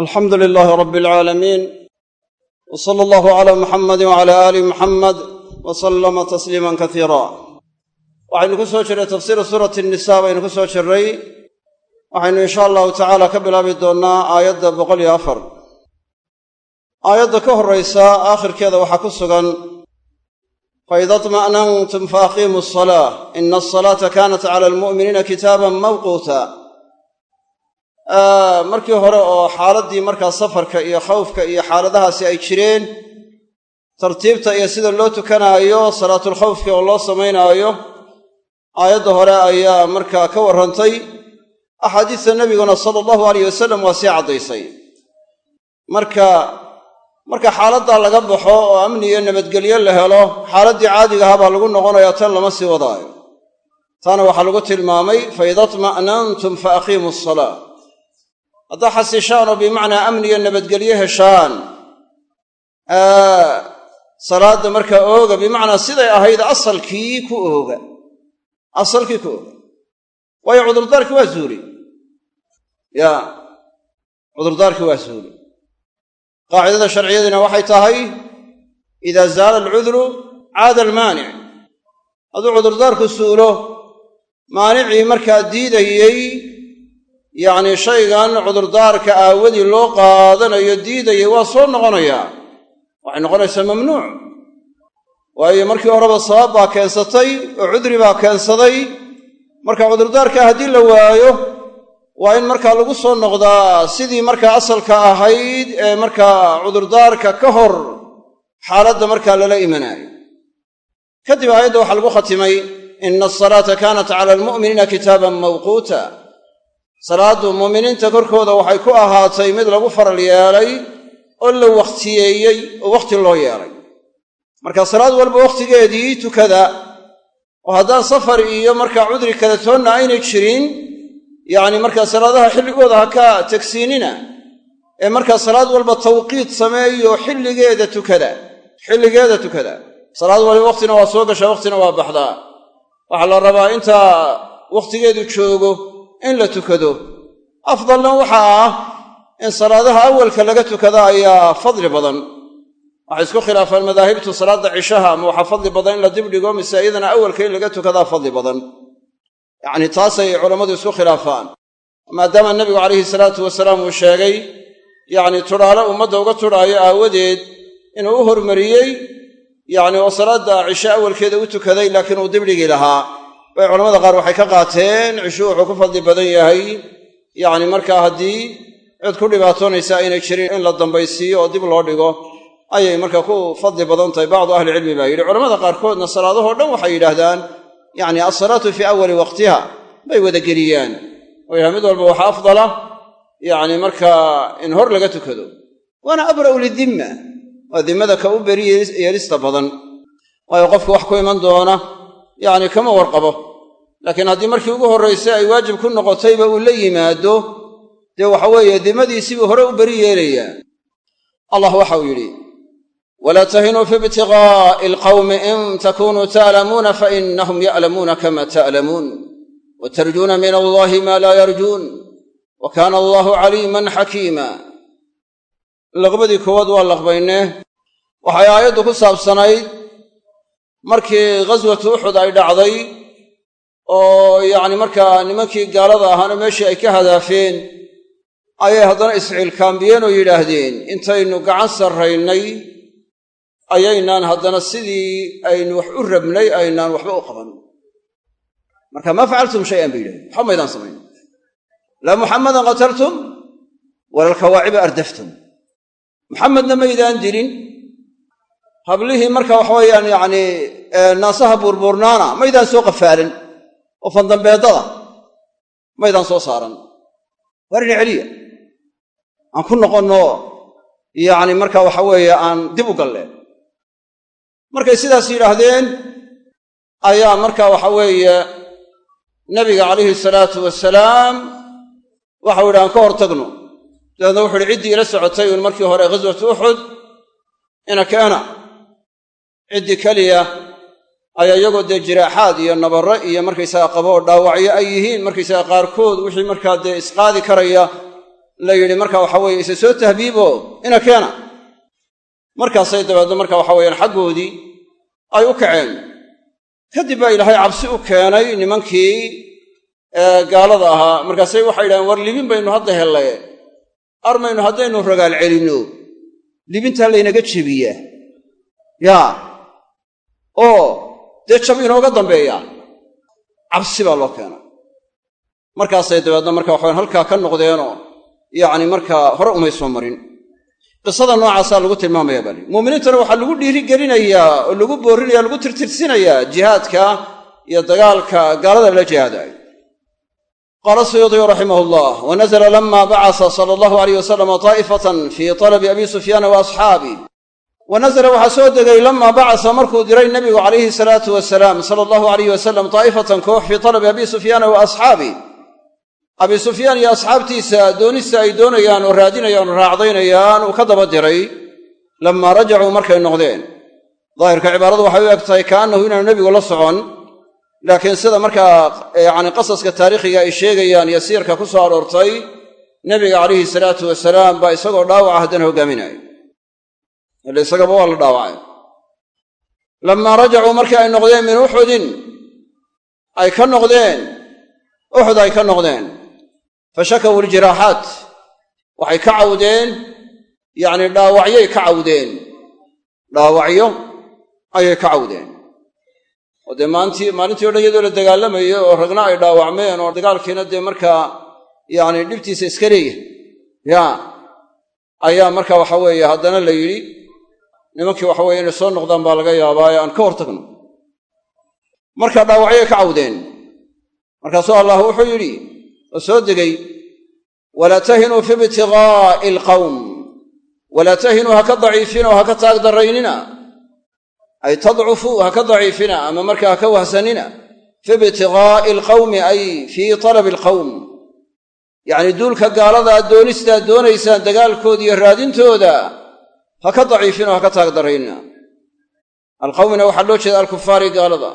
alxamdu lilaahi rabbi alcaalamiin w sala allahu calaa muxamadi wacala aali muxamed wa sallama tasliiman kasiira waxaynu ku soo jirray tafsiiru suurati nisa baynu ku soo jirray waxaynu insha allahu tacaala ka bilaabi doonnaa aayadda boqol iyo afar. Aayadda ka horraysa aakhirkeeda waxaa ku sugan faida طma'nantum faaqiimu asalaa ina asalaata kanat cala almu'miniina kitaaban mawquuta markii hore oo xaaladdii markaa safarka iyo khawfka iyo xaaladahaasi ay jireen tartiibta iyo sida loo tukanaayo salaatulkhawfki oo loo samaynaayo aayadda hore ayaa markaa ka warrantay axaadiista nebiguna sala allahu alayh wasalam waa sii caddaysay. Marka marka xaaladdaa laga baxo oo amni iyo nabadgelyo la helo xaaladdii caadiga ahaa baa lagu noqonayaa tan lama sii wadaayo. Taana waxaa lagu tilmaamay faida tma'nantum fa aqiimu asalaa haddaa xasishaan oo bimacnaa amni iyo nabadgelyo heshaan salaadda markaa ooga bimacnaa siday ahayd asalkii ku ooga. Asalkii ku ooga. Waayo cudurdaarkii waa zuuli ya cudurdaarkii waa zuuli qaacidada sharciyadiina waxay tahay idaa zaala alcudru caada almaanic hadduu cudurdaarku suulo maanicii markaa diidayey yacnii shaygan cudurdaarka aawadii loo qaadanayo diidayay waa soo noqonayaa waxay noqonaysaa mamnuuc. Waayo markii horeba sabab baa keensatay oo cudri baa keensaday marka cudurdaarka haddii la waayo waa in markaa lagu soo noqdaa sidii markaa asalka ahayd ee markaa cudurdaarka ka hor xaaladda markaa lala imanaayo. Kadib aayadda waxaa lagu khatimay ina asalaata kaanat cala almu'miniina kitaaban mawquuta salaaddu muuminiinta korkooda waxay ku ahaatay mid lagu faral yeelay oo la wakhtiyeeyey oo wakhti loo yeelay. Marka salaad walba wakhtigeedii tukada oo haddaan safar iyo markaa cudri kale toonna aynay jirin yacni markaa salaadaha xilligooda ha ka tegsiinina ee markaa salaad walba tawqiit sameeyo xilligeeda tukada xilligeeda tukada. Salaad waliba wakhtina waa soo gashaa wakhtina waa baxdaa. Waxaa la rabaa intaa wakhtigeedu joogo in la tukado. Afdalna waxaa ah in salaadaha awalka laga tukada ayaa fadli badan. Waxay isku khilaafaan madaahibtu salaadda cishaha ama waxaa fadli badan in la dibdhigo mise iyadana awalka in laga tukadaa fadli badan. Yacni taasay culammadu isku khilaafaan. Maadaama nebigu calayhi salaatu wasalaam uu sheegay yacni tudhaale ummadda uga tudhaayo aawadeed inuu u hormariyey yacni oo salaadda cishe awalkeeda u tukaday laakiin uu dibdhigi lahaa bay culamada qaar waxay ka qaateen cishuu wuxuu ku fadli badan yahay. Yacni markaa haddii cid ku dhibaatoonaysa aynay jirin in la dambaysiiyo oo dib loo dhigo ayay markaa ku fadli badan tahay bacdu ahlicilmi baa yidhi. Culamada qaarkoodna salaadahoo dhan waxay yidhaahdaan yacni alsalaatu fii awali waqtiha. Bay wadageliyaan oo yahay mid walba waxaa afdala yacni markaa in hor laga tukado. Waana abra'u lidimma. Waa dimmada ka u beri yeelista badan. Waayo qofku wax ku iman doona yacni kama warqabo laakiin haddii markii ugu horraysay ay waajib ku noqotayba uu la yimaado dee waxa weeye dimmadiisibuu hore u beri yeelayaa. Allah waxau yidhi walaa tahinuu fi ibtiqaa'i alqawmi in takunuu ta'lamuuna fainahum ya'lamuuna kama ta'lamuun wa tarjuuna min allahi maa laa yarjuun wa kaana allahu caliiman xakiima laqbadii koowaad waa laqbaynee waxay aayaddu ku saabsanayd markii ghaswatu uxud ay dhacday oo yacni markaa nimankii gaalada ahaana meeshii ay ka hadaafeen ayay haddana isciilkaambiyeen oo yidhaahdeen intaynu gacan sarraynay ayaynaan haddana sidii aynu wax u rabnay aynaan waxba u qaban. Marka maa facaltum shayan bay yidhahdeen. Waxba maydaan samayn. Laa muxammadan qataltum wala alkawaaciba ardaftum. Muxamedna maydaan dilin. Hablihii marka waxa weeyaan yacni naasaha buurbuurnaana maydaan soo qafaalan oo fandambeedada maydaan soo saaran. Waarina celiya. Aan ku noqonno yacni marka waxa weeye aan dib u galleen markay sidaas yidhaahdeen ayaa marka waxa weeye nabiga calayhi salaatu wasalaam waxau yidhi aan ka hor tagno. Dabeedna wuxu uhi ciddii ila socotay uun markii hore ghaswatu uxud ina keena. Ciddii keliya ayaa iyagoo dee jiraaxaad iyo nabarro iyo markaysaga qabo oo dhaawacyo ay yihiin. Markaysaga qaarkood wixii markaa dee isqaadi karaya la yidhi marka waxa weeye isa soo tahbiibo ina keena. Markaasay dabeedna marka waxa weeyaan xaggoodii ay u kaceen. Kadib baa ilaahay cabsi u keenay nimankii gaalada ahaa. Markaasay waxay yidhahdeen war libin baynu hadda hellay armaynu haddaynu ragaal celinno libintaa laynaga jebiyaa. Yaa. Oo dee jab inooga dambeeyaa cabsi baa loo keenay. Markaasay dabeedna marka waxawan halkaa ka noqdeenoo yacni markaa hore umay soo marin. Qisada noocaasaa lagu tilmaamaya bali muuminiintana waxaa lagu dhiirigelinayaa oo lagu boorrinaya lagu tirtirsinayaa jihaadka iyo dagaalka gaalada la jihaadayo. Qaala suyuudiyu raximah llah wa nazla lama bacasa sala allahu alayh wasalama taa'ifatan fii talabi abi sufyaana wa asxaabih wa nasala waxaa soo degay lamaa bacasa markuu diray nebigu calayhi salaatu wasalaam sala allahu alayh wasalam taa'ifatan koox fii talabi abi sufyaana wa asxaabih abi sufyaan iyo asxaabtiisa doonista ay doonayaan oo raadinayaan oo raacdaynayaan uu ka daba diray. Lamaa rajacuu markay noqdeen. Daahirka cibaaradu waxay u eg tahay kaannahu inaanu nebigu la socon. Laakiin sida markaa yacni qasaska taariikhiga ay sheegayaan iyo siirka ku soo aroortay nebiga calayhi salaatu wasalaam baa isagoo dhaawaca haddana hogaaminaya ille isagaba waa la dhaawacay. Lamaa rajacuu markii ay noqdeen min uxudin ay ka noqdeen uxud ay ka noqdeen. Fa shakawu ljiraaxaat waxay ka cawdeen yacni dhaawacyay ka cawdeen. Dhaawacyo ayay ka cawdeen. Oo dee maantii maalintii o dhan iyadoo la dagaalamayo oo ragna ay dhaawacmeen oo dagaalkiina dee markaa yacni dhibtiisa iska leeyahay. Ya ayaa marka waxa weeye haddana la yidhi nimankii waxa weye inay soo noqdaan baa laga yaabaa ee aan ka hortagno. Marka dhaawacyay ka cawdeen. Markaasuu allah wuxuu yidhi oo soo degay walaa tahinuu fi ibtiqaa'i alqawm walaa tahinuu ha ka daciifina oo ha ka taag daraynina ay tadcufuu ha ka daciifina ama markaa ha ka wahsanina fi ibtiqaa'i alqawmi ay fii talabi alqawm. Yacni duulka gaaladaa doonistaad doonaysaan dagaalkooda iyo raadintooda ha ka oo ha ka taag daraynina alqawmina waxaa loo jeeda alkufaari gaalada.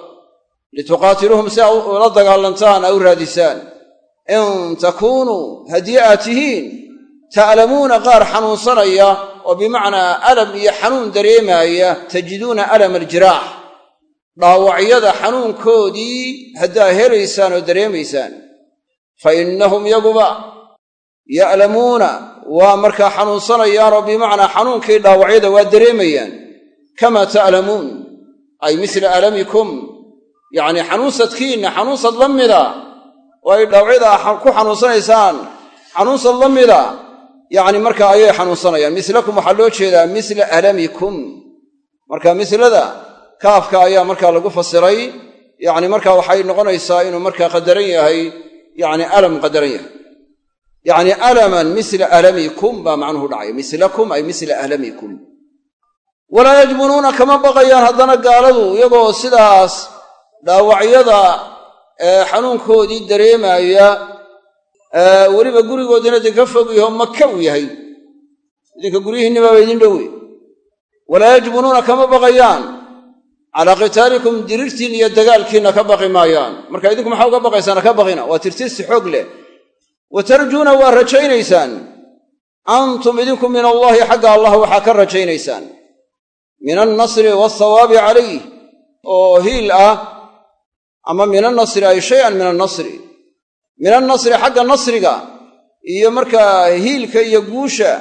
Lituqaatiluuhum si a ula dagaalantaan a u raadisaan. In takuunuu haddii aad tihiin ta'lamuuna qaar xanuunsanaya oo bimacnaa alam iyo xanuun dareemaaya tajiduuna alama aljiraax. Dhaawacyada xanuunkoodii haddaa helaysaan oo dareemaysaan. Fa innahum yaguba ya'lamuuna waa markaa xanuunsanayaan oo bimacnaa xanuunkii dhaawacyada waa dareemayaan. Kamaa ta'lamuun ay misla alamikum yacnii xanuunsadkiinna xanuunsad la mida oo ay dhaawacyada ku xanuunsanaysaan xanuunsad la mida yacni markaa ayay xanuunsanayaan. Mislakum waxaa loo jeedaa misla alamikum marka mislada kaafka ayaa markaa lagu fasiray yacni markaa waxay noqonaysaa inuu markaa qadaran yahay yacni alam qadaran yahay yacni alaman misla alamikum baa macnuhu dhacay. Mislakum ay misla alamikum. Walaa yajbunuuna kama baqayaan haddana gaaladu iyagoo sidaas dhaawacyada xanuunkoodii dareemaaya weliba gurigoodina idinka fog yaho maka uu yahay. Idinka guryihiinnibaaba idin dhowe walaa yajbunuuna kama baqayaan. Calaa qitaalikum dirirtiin iyo dagaalkiinna ka baqi maayaan. Marka idinku maxaa uga baqaysaana ka baqina? Waa tirtirsi xoog leh wa tarjuuna waa rajaynaysaan. Antum idinku min allaahi xagga allah waxaa ka rajaynaysaan. Min annasri waalthawaabi calayh oo hiil ah ama min annasri ay shay-an min annasri. Min xagga nasriga iyo markaa hiilka iyo guusha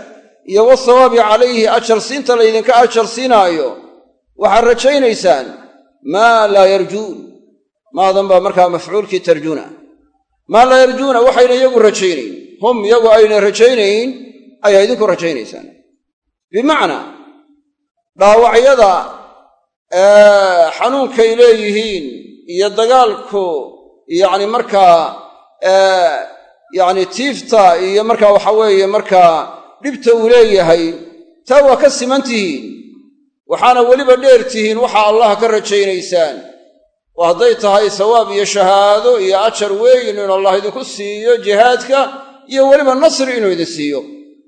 iyo wathawaabi calayhi ajarsiinta laydinka ajarsiinaayo waxaad rajaynaysaan. Maa laa yarjuun. Maadan baa markaa mafcuulkii tarjuuna maa laa yarjuuna waxayna iyagu rajaynayn. Hum iyagu ayna rajaynayn ayaa idinku rajaynaysaan. Bimacnaa dhaawacyada xanuunkay leeyihiin iyo dagaalku yacni markaa yacni tiifta iyo markaa waxa weeye markaa dhibta uu leeyahay taa waa ka siman tihiin waxaana weliba dheer tihiin waxaa allah ka rajaynaysaan oo hadday tahay sawaab iyo shahaado iyo ajar weyn inuu allah idinku siiyo jihaadka iyo weliba nasri inuu idin siiyo.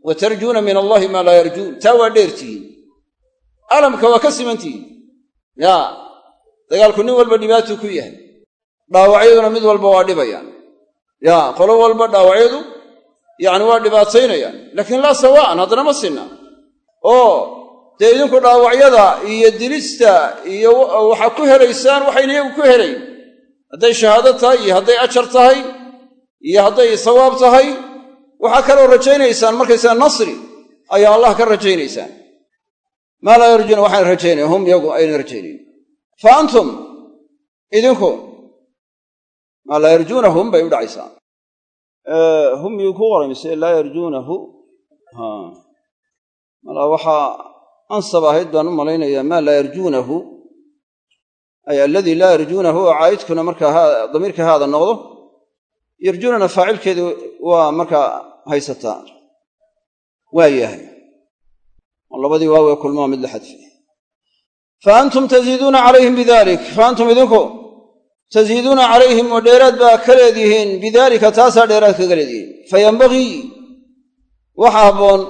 Wa tarjuuna min allahi maa laa yarjuun taa waa dheer tihiin alamka waa ka siman tihiin yaa dagaalku nin walba dhibaatuu ku yahay. Dhaawacyaduna mid walba waa dhibayaan. Yaa qolo walba dhaawacyadu yacni waa dhibaataynayaan. Laakiin laa sawa'an haddana ma sinna. Oo dee idinku dhaawacyada iyo dilista iyo waxaa ku helaysaan waxayna iyagu ku helayn. Hadday shahaado tahay iyo hadday ajar tahay iyo hadday sawaab tahay waxaa kaloo rajaynaysaan. Markaysaa nasri ayaa allah ka rajaynaysaan. Maa laa yarjuuna waxayna rajaynayan hum iyagu ayna rajaynayn. Fa antum idinku maa laa yarjuunahum bay u dhacaysaa hum yuu ku qoray mise laa yarjuunahu malaa waxaa ansab ahayd baan u malaynayaa maa laa yarjuunahu ay aladii laa yarjuunahu oo caa'idkuna markaa damiirka haada noqdo yarjuunana faacilkeedu waa markaa haysataa waa yahay. Labadii waawee kulmaa mid la xadfi. Fa antum taziiduuna calayhim bidalik fa antum idinku taziiduuna calayhim oo dheeraad baa ka leedihiin bidaalika taasaa dheeraad kaga leedihiin. Fa yambagii waxa habboon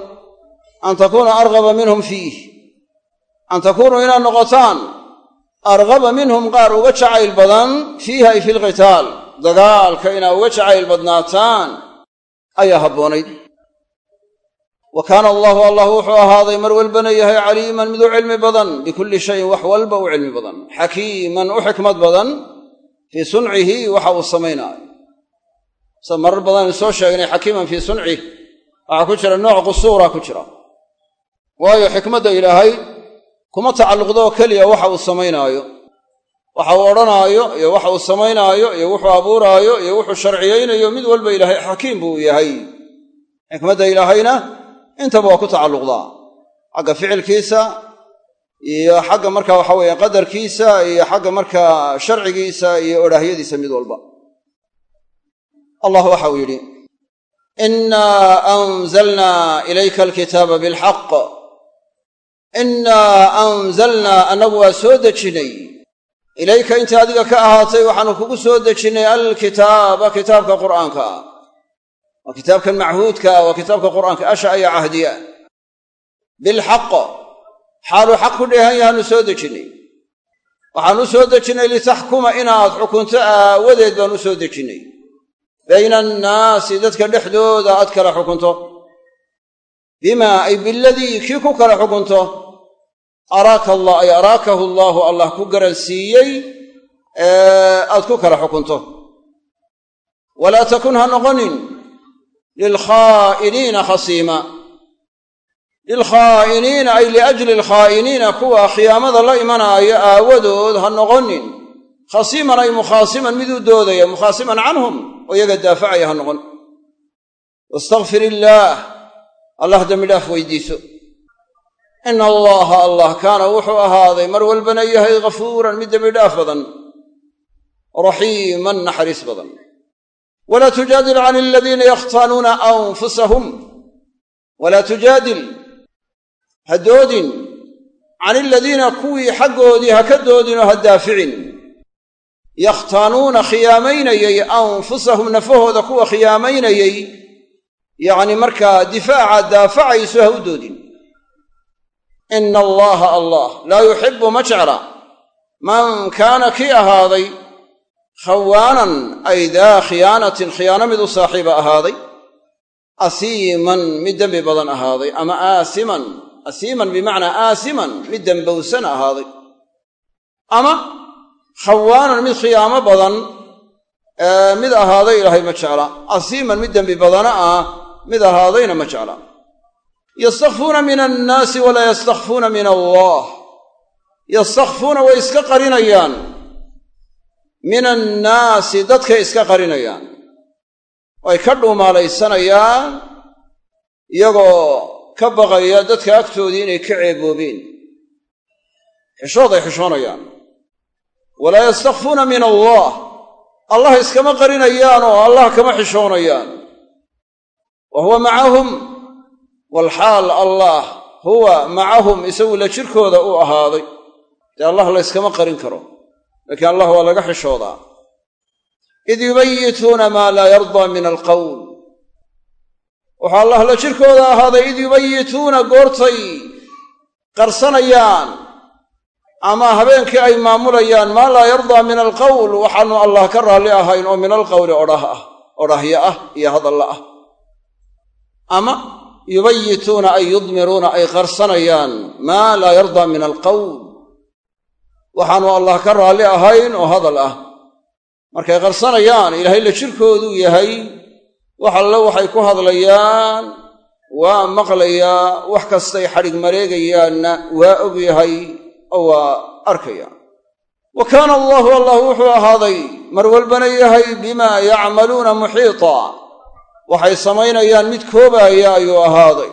an takuuna argaba minhum fiih an takuunuu inaad noqotaan argaba minhum qaar uga jacayl badan fiiha ay fi lqitaal dagaalka inaad uga jacayl badnaataan ayaa habboonayd wa kaana allahu allah wuxuu ahaaday mar walbana yahay caliiman mid u cilmi badan bikulli shayin wax walba u cilmi badan xakiiman u xikmad badan fii suncihi waxa uu samaynaayo sa marar badan soo sheegnay xakiiman fii suncih waxaa ku jira nooc qusuura ku jira waayo xikmadda ilaahay kuma tacalluqdoo keliya waxa uu samaynaayo. Waxa uu odhanaayo iyo waxa uu samaynaayo iyo wuxuu abuuraayo iyo wuxuu sharciyaynayo mid walba ilaahay xakiim buu yahay. Xikmadda ilaahayna intaba waa ku tacalluqdaa. Xagga ficilkiisa iyo xagga marka waxa weeye qadarkiisa iyo xagga markaa sharcigiisa iyo odhaahyadiisa mid walba. Allah waxa uu yidhi innaa anzalnaa ilayka alkitaaba bilxaq innaa anzalnaa annagu waa soo dejinnay ilayka inta adiga ka ahaatay waxaanu kugu soo dejinnay alkitaaba kitaabka qur'aanka. Ah waa kitaabkan machuudka ah waa kitaabka qur'aanka asha ayaa cahdiya bilxaq xaaluu xaq ku dheehan yahaanu soo dejinnay waxaan u soo dejinnay litaxkuma inaad xukunto aawadeed baan u soo dejinnay bayna annaasi dadka dhexdooda aad kala xukunto. Bimaa ay biladii kii ku kala xukunto araaka allah ay araakahu allaahu allah ku garansiiyey aad ku kala xukunto. Walaa takun ha noqonin lilkhaa'iniina khasiima. Lilkhaa'iniina ay liajli alkhaa'iniina kuwa khiyaamada la imanaayo aawadood ha noqonin. Khasiiman ay mukhaasiman miduu doodaya mukhaasiman canhum oo iyaga daafacaya ha noqon. Wastakfir illaah. Allah dembidhaaf weydiiso ina allaha allah kaana wuxuu ahaaday mar walbana yahay ghafuuran mid dembidhaaf badan raxiiman naxariis badan walaa tujaadil can aladiina yakhtaanuuna anfusahum walaa tujaadil ha doodin can aladiina kuwii xaggoodii ha ka doodinoo ha daaficin yakhtaanuuna khiyaamaynayey anfusahum nafahooda kuwa khiyaamaynayey yacni markaa difaaca daafacayso ha u doodin ina allaha allah laa yuxibbu ma jecla man kaana kii ahaaday khawaanan ay daa khiyaanatin khiyaano mid u saaxiiba ahaaday asiiman mid dembi badan ahaaday ama aasiman asiiman bimacnaa aasiman mid dembowsan ahaaday ama khawaanan mid khiyaamo badan mid ahaaday ilaahay ma jecla asiiman mid dembi badana ah mid ahaadayna ma jecla yastakfuuna min annaasi walaa yastakfuuna min allah. Yastakfuuna way iska qarinayaan. Min annaasi dadkay iska qarinayaan. Way ka dhuumaalaysanayaan iyagoo ka baqaya dadka agtoodii inay ka ceeboobeen. Xishooday xishoonayaan. Walaa yastakfuuna min allah. Allah iskama qarinayaan oo allah kama xishoonayaan. Wa huwa macahum walxaal allah huwa macahum isagu la jirkooda uu ahaaday. Dee allah layskama qarin karo laakiin allah waa laga xishoodaa. Id yubayituuna maa laa yardaa min alqowl wuxuu allah la jirkooda ahaaday id yubayituuna goortay qarsanayaan ama habeenkii ay maamulayaan maa laa yardaa min alqowl waxaanu allah ka raalli ahayn oo min alqowli odhah ah odhahyo ah iyo hadalla ah. Ama yubayituuna ay yudmiruuna ay qarsanayaan maa laa yardaa min alqowl waxaanu allah ka raalli ahayn oo hadal ah. Markay qarsanayaan ilaahay la jirkooduu yahay wax alle waxay ku hadlayaan waa maqlayaa wax kastay xadhig mareegayaanna waa og yahay oo waa arkaya. Wa kaana allaahu allah wuxuu ahaaday mar walbana yahay bimaa yacmaluuna muxiita waxay samaynayaan mid koobaaya ayuu ahaaday.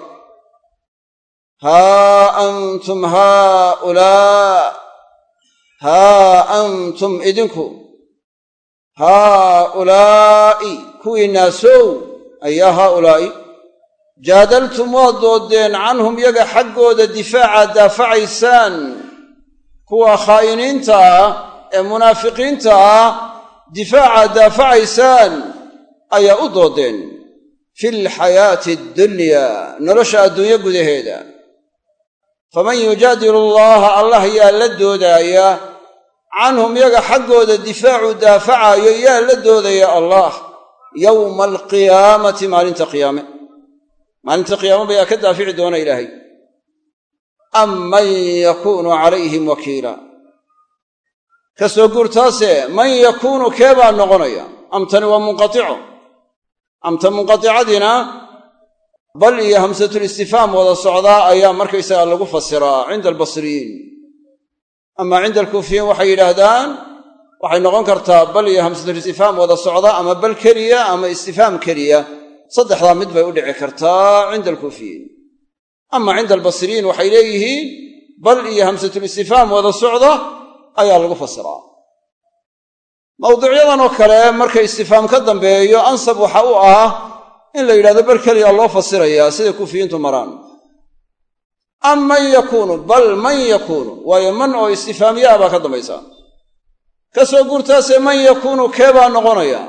Haa antum haaulaa haa antum idinku haaulaa'i kuwii naasow ayaa haaulaa'i jaadaltum waad doodeen canhum yaga xaggooda difaacaad daafacaysaan kuwa khaa'iniinta ah ee munaafiqiinta ah difaacaad daafacaysaan ayaa u doodeen fi lxayaati addunyaa nolosha adduunyo gudaheeda. faman yujaadilu allaha allah yaa la doodaaya canhum yaga xaggooda difaacu daafacaayo yaa la doodaya allah yowma alqiyaamati maalinta qiyaame maalinta qiyaamaba yaa ka daafici doona ilaahay am man yakuunu calayhim wakiila ka soo guurtaase man yakuunu kee baa noqonaya amtani waa munqatico amta munqaticadiina bal iyo hamsatul istifhaam wada socdaa ayaa markaysaga lagu fasiraa cinda albasriyiin. Ama cinda alkuufiyiin waxay yidhaahdaan waxay noqon kartaa bal iyo hamsatul istifhaam wada socda ama bal keliya ama istifhaam keliya. Saddexdaa mid bay u dhici kartaa cinda alkuufiyiin. Ama cinda albasriyiin waxay leeyihiin bal iyo hamsatul istifhaam wada socda ayaa lagu fasiraa mawduucyadan oo kale marka istifhaam ka dambeeyo ansab waxa u ah in la yidhahdo bal keliya loo fasirayaa siday kuufiyiintu maraan. Am man yakuunu bal man yakuunu waayo man oo istifhaamiyaa baa ka dambaysa. Ka soo guurtaase man yakuunu kee baa noqonaya?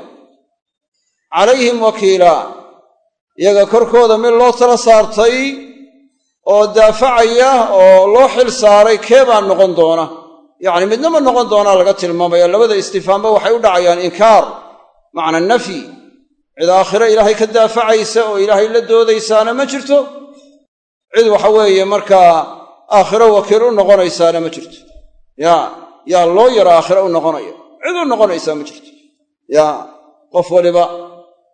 Calayhim wakiila iyaga korkooda mid loo tala saartay oo daafacaya oo loo xil saaray kee baa noqon doona yacni midnama noqon doonaa laga tilmaamaya labada istifhaamba waxay u dhacayaan inkaar macna nafyi cid aakhiro ilaahay ka daafacaysa oo ilaahay la doodaysaana ma jirto. Cid waxa weeye markaa aakhiro wakiil u noqonaysaana ma jirto. Yaa yaa loo yaro aakhiro u noqonaya cid u noqonaysaa ma jirto. Yaa qof waliba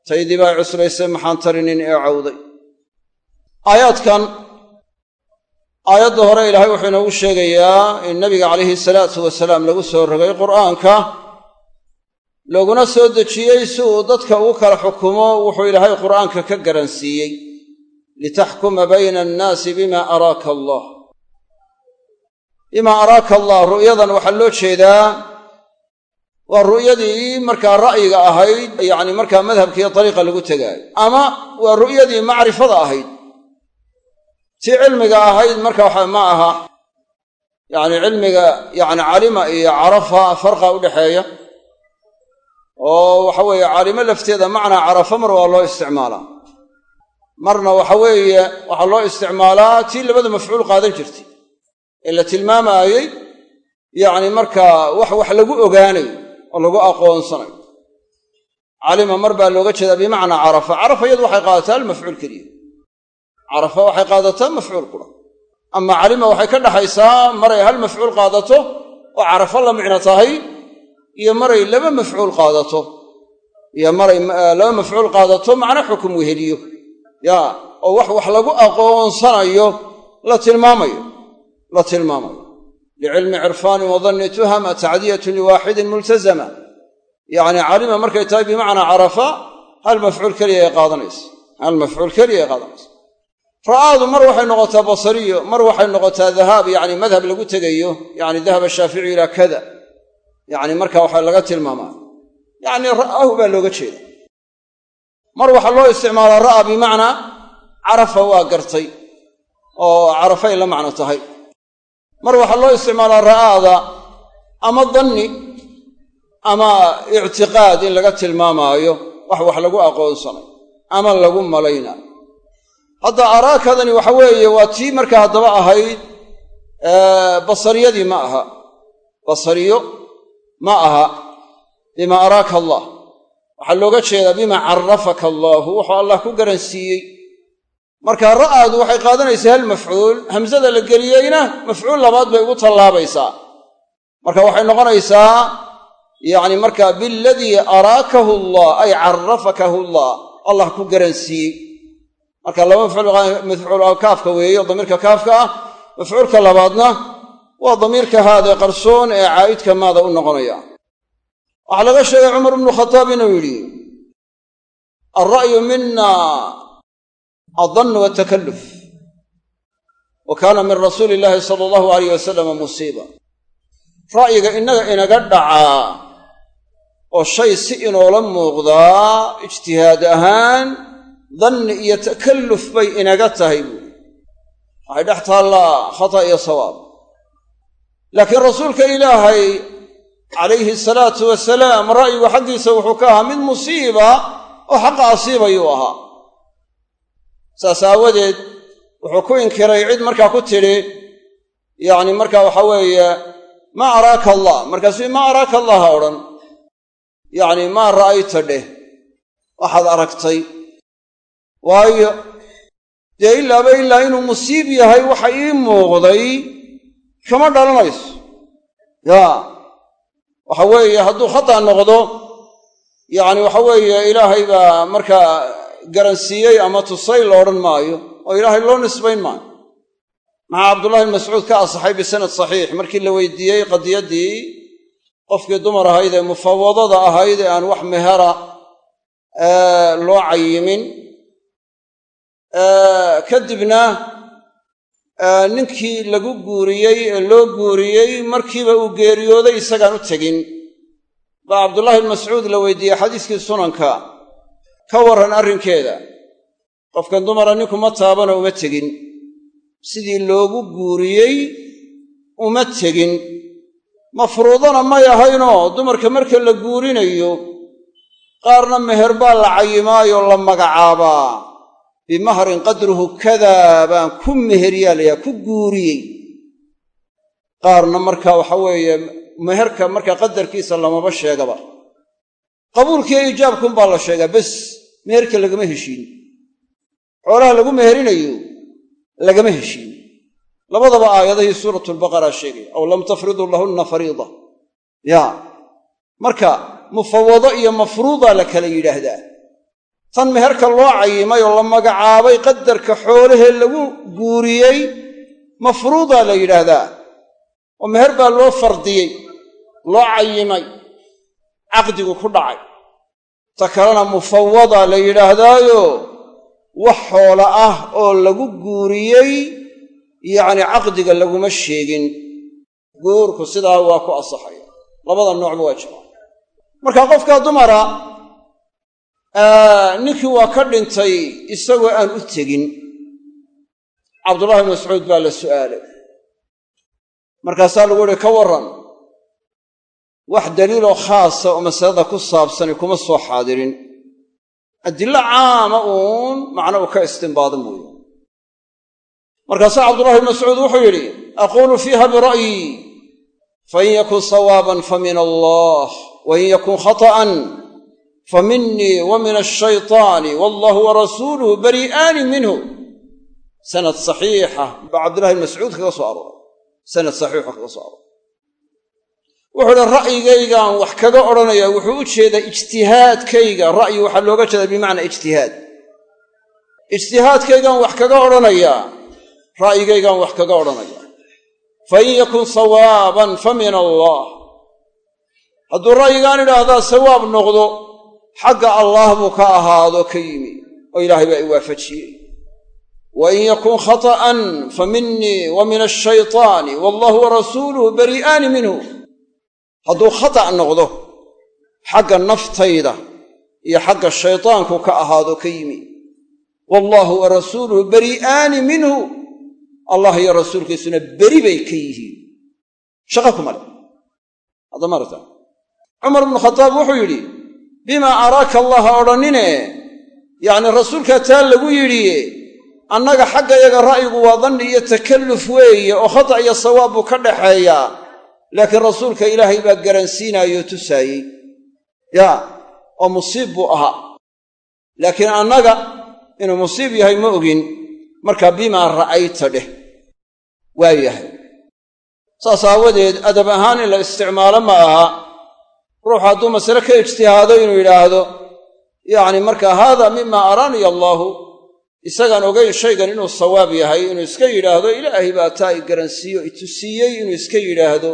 taydii baa cuslaysay maxaan tarinin ee cawday aayadda hore ilaahay wuxuu inoogu sheegayaa in nabiga calayhi salaatu wasalaam lagu soo rogay qur'aanka. Looguna soo dejiyey si uu dadka ugu kala xukumo wuxuu ilaahay qur'aanka ka garansiiyey. Litaxkuma bayna annaasi bima araaka allah. Bima araaka allah ru'yadan waxaa loo jeedaa waa ru'yadii markaa ra'yiga ahayd yacni markaa madhabkiiyo dariiqa lagu tegaayo. Ama waa ru'yadii macrifada ahayd tii cilmiga ahayd marka waxa ma aha yacni cilmiga yacni calima iyo carafa farqa u dhexeeya oo waxa weeye calimo lafteeda macnaa carafa mar waa loo isticmaalaa marna waxa weeye waxaa loo isticmaalaa tii labada mafcuul qaadan jirtay. Ee la tilmaamaayey yacni markaa wax wax lagu ogaanayo oo lagu aqoonsanayo calima mar baa looga jeedaa bimacnaa carafa. Carafa iyadu waxay qaadataa almafcuul keliya carafa waxay qaadataa mafcuul qura. Ama calima waxay ka dhaxaysaa maray hal mafcuul qaadato oo carafo la micno tahay iyo maray laba mafcuul qaadato. Iyo maray laba mafcuul qaadato macno xukum weheliyo yaa oo wax wax lagu aqoonsanayo la tilmaamayo la tilmaamayo. Licilmi cirfaanin wadanni tuhama tacdiyatun liwaaxidin multazama. Yacni calima markay tahay bimacnaa carafa hal mafcuul keliya ay qaadanaysa. Hal mafcuul keliya ay qaadanaysa ra'aadu mar waxay noqotaa basariyo mar waxay noqotaa dahaab yacni madhab lagu tegayo yacni dahaba shaafici ilaa kada. Yacni marka waxaa laga tilmaamaa. Yacni ra'ahu baa looga jeeda. Mar waxaa loo isticmaalaa ra'a bimacnaa carafa waa gartay oo carafay la macno tahay. Mar waxaa loo isticmaalaa ra'aada ama danni ama ictiqaad in laga tilmaamaayo wax wax lagu aqoonsanayo ama lagu malaynayo hadda araakadani waxa weeye waa tii markaa haddaba ahayd basariyadii ma aha. Basariyo ma aha. Bima araaka allah waxaa looga jeedaa bima carafaka allaahu wuxuu allah ku garansiiyey. Marka ra'aadu waxay qaadanaysaa hal mafcuul. Hamsada la geliyeyna mafcuul labaad bay ugu tallaabaysaa. Marka waxay noqonaysaa yacni markaa biladii araakahu allah ay carafakahu allah allah ku garansiiyey marka laba mafcuul kaafka weeyo damiirka kaafka ah. Mafcuulka labaadna waa damiirka haadee qarsoon ee caa'idka maada u noqonaya. Waxaa laga sheegay cumar ibnu khataab inuu yidhi alra'yu mina adann watakalluf wa kaana min rasuuli illaahi sala allahu alayh wasalama musiiba. Ra'yiga innaga inaga dhacaa oo shay si inoola muuqdaa ijtihaad ahaan danni iyo takalluf bay inaga tahay buuri waxay dhex taallaa khata iyo sawaab. Laakiin rasuulka ilaahay calayhi salaatu wasalaam ra'yigu xaggiisa wuxuu ka ahaa mid musiiba oo xaqa asiibayuu ahaa. Saas aawadeed wuxuu ku inkiray cid markaa ku tidhi yacni markaa waxa weeye maa araaka allah. Markaasuu maa araaka allah ha odhan. Yacni maa ra'ayta dheh? Waxaad aragtay waayo dee ilaaba ilaa inuu musiib yahay waxa ii muuqday kama dhalanayso. Yaa waxa weeye hadduu khata noqdo yacni waxa weeye ilaahay baa markaa garansiiyey ama tusay la odhan maayo oo ilaahay loo nisbayn maayo. Maxaa cabdullahi mascuud ka asaxay bisanad saxiix? Markii la weydiiyey qadiyaddii qofkii dumar ahayd ee mufawadada ahayd ee aan wax mehera loo cayimin kadibna ninkii lagu guuriyey ee loo guuriyey markiiba uu geeriyooday isagaan u tegin. Baa cabdullahi bin mascuud la weydiiyey xadiiskii sunanka ka warran arrinkeeda. Qofkan dumara ninku ma taabano uma tegin. Sidii loogu guuriyey uma tegin. Mafruudana may ahaynoo dumarka marka la guurinayo qaarna meher baa la cayimaayoo la magacaabaa bimahrin qadruhu kadaa baan ku meheryaa layaa ku guuriyey. Qaarna marka waxa weeye meherka marka qadarkiisa lamaba sheegaba. Qabuulkiiyo ijaabkunbaa la sheegaa bes meherka lagama heshiin. Xoolaha lagu meherinayo lagama heshiin. Labadaba aayadahii suuratulbaqara sheegaya aw lam tafriduu lahunna fariida. Ya marka mufawado iyo mafruudaa la kala yidhaahdaa tan meherka loo cayimay oo la magacaabay qadarka xoolahee lagu guuriyey mafruudaa la yidhaahdaa. Oo meher baa loo fardiyey loo cayimay caqdigu ku dhacay. Ta kalena mufawadaa la yidhaahdaayo wax xoolo ah oo lagu guuriyey yacni caqdiga laguma sheegin. Guurku sidaa waa ku asaxaya labada noocba waa jiraan marka qofka dumara ninkii waa ka dhintay isagoo aan u tegin. Cabdullahi bin mascuud baa la su'aalay markaasaa lagu yihi ka warran wax daliiloo khaasa oo masalada ku saabsani kuma soo xaadirin. Adillo caama uun macno uu ka istimbaado mooye markaasaa cabdullahi bin mascuud wuxuu yidhi aquulu fiiha bira'yii fain yakun sawaaban fa min allah wain yakun khata'an fa minii wa min ashaytaani wallahu wa rasuuluhu bari'aani minhu sanad saxiixa baa cabdullahi bin mascuud kaga soo arooray sanad saxiixu kaga soo arooray wuxuu uhi ra'yigaygaan wax kaga odhanaya wuxuu u jeedaa ijtihaadkayga ra'yi waxaa looga jeedaa bimacnaa ijtihaad ijtihaadkaygaan wax kaga odhanayaa ra'yigaygaan wax kaga odhanaya fain yakun sawaaban fa min allah hadduu ra'yigaan idhaahdaa sawaab noqdo xagga allaah buu ka ahaado ka yimi. Oo ilaahay baa i waafajiyey. Wain yakun khata'an fa minii wa min ashaytaani wallahu wa rasuuluhu bari'aani minhu. Hadduu khata' noqdo xagga naftayda iyo xagga shaytaanku ka ahaado ka yimi. Wallaahu wa rasuuluhu bari'aani minhu. Allah iyo rasuulkiisuna beri bay ka yihiin. Shaqa kuma le hadda marata cumar bnu khataab wuxuu yidhi bimaa araaka allaha odhannine? Yacni rasuulkaa taa lagu yidhi annaga xaggayaga ra'yigu waa danni iyo takalluf weeye oo khata' iyo sawaab buu ka dhaxeeyaa laakiin rasuulka ilaahay baa garansiinaayoo tusaayey. Yaa oo musiib buu ahaa laakiin annaga inuu musiib yahay ma ogin. Markaa bimaa ra'ayta dheh waa yahay. Saas aawadeed adab ahaan in la isticmaalo ma aha ruuxu hadduu masale ka ijtihaado inuu yidhaahdo yacni marka haada mima araaniya allaahu isagaan ogayn shaygan inuu sawaab yahay inuu iska yidhaahdo ilaahay baa taa i garansiiyo itusiiyey inuu iska yidhaahdo.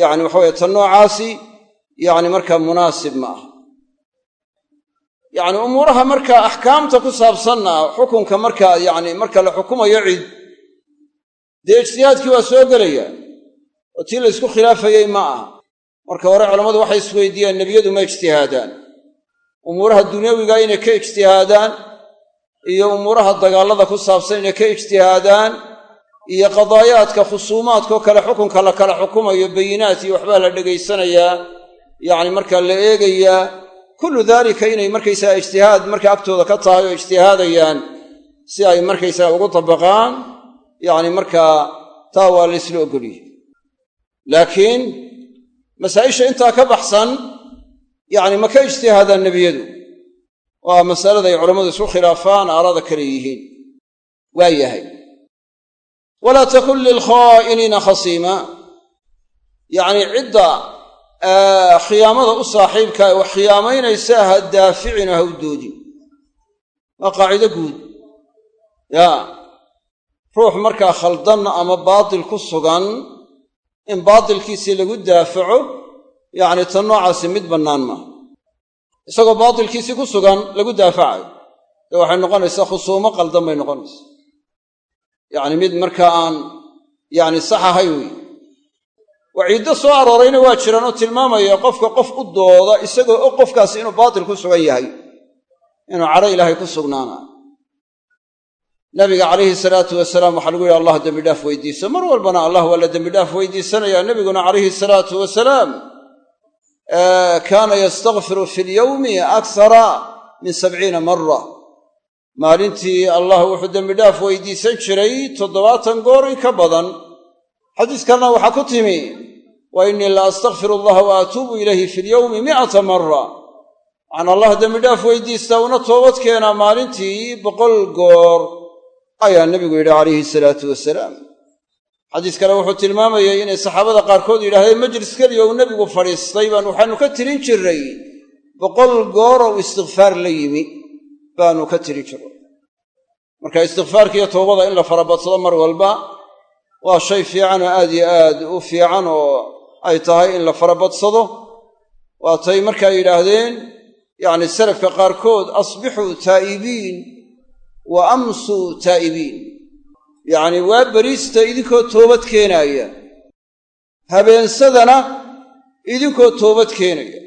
Yacni waxaweye tan noocaasi yacni markaa munaasib ma aha. Yacni umuuraha markaa axkaamta ku saabsanna xukunka markaa yacni marka la xukumayo cid dee ijtihaadkii waa soo gelaya? Oo tii la ysku khilaafayey ma aha marka hore culammadu waxay isweydiiyeen nebiyadu ma ijtihaadaan. Umuuraha dunyawiga inay ka ijtihaadaan iyo umuuraha dagaallada ku saabsan inay ka ijtihaadaan iyo qadaayaadka khusuumaadkao kale xukunka la kala xukumayo bayinaat iyo waxbaa la dhegaysanayaa yacni markaa la eegayaa kullu daalika inay markaysaga ijtihaad marka agtooda ka tahay oo ijtihaadayaan si ay markaysaga ugu dabaqaan yacni markaa taa waa laysla ogoliyey laakiin masaa'isha intaa ka baxsan yacni ma ka ijtihaadaan nebiyadu? Waa masaladay culammadu isku khilaafaan aarada kale yihiin. Waa yahay. Walaa takun lilkhaa'iniina khasiima. Yacni cidda khiyaamada u saaxiibka ee wax khiyaamaynaysa ha daaficina ha u doodin. Waa qaacido guud. Yaa. Ruux markaa khaldan ama baatil ku sugan in baatilkiisii lagu daafaco yacni tan noocaasi mid bannaan maaha. Isagoo baatilkiisii ku sugan lagu daafacayo dee waxay noqonaysaa khusuumo qaldan bay noqonaysaa. Yacni mid markaa aan yacni sax ahayn wey waciiddo soo aroorayna waa jiraan oo tilmaamaya qofka qof u dooda isagoo og qofkaasi inuu baatil ku sugan yahay inuu cadho ilaahay ku sugnaanaa nabiga calayhi salaatu wasalaam waxaa lagu yihi allah dembidhaaf weydiiso. Mar walbana allah waa la dembidhaaf weydiisanayaa nebiguna calayhi salaatu wasalaam. Kaana yastakfiru fi lyowmi akthara min sabciina mara maalintii allah wuxuu dembidhaaf weydiisan jiray toddobaatan goor in ka badan. Xadiis kalena waxaa ku timi wa innii la astakfiru allaha wa atuubu ilayhi fi lyowmi mi'ata mara waxaan allah dembidhaaf weydiistaa una toobad keenaa maalintii boqol goor ayaa nebigu yidhi calayhi salaatu wasalaam. Xadiis kale wuxuu tilmaamayay inay saxaabada qaarkood yidhahdeen majlis keliya uu nebigu fadhiistay baan waxaanu ka tirin jiray boqol goor ou istikfaar la yimi baanu ka tirin jiray marka istikfaarkiiyo toobada in la farabadsado mar walba waa shay fiican oo aad yo aad u fiican oo ay tahay in la farabadsado waatay markaa yidhaahdeen yacni salafka qaarkood asbixuu taa'ibiin wa amsuu taa'ibiin yacni waa beriista idinkoo toobad keenaaya habeensadana idinkoo toobad keenaya.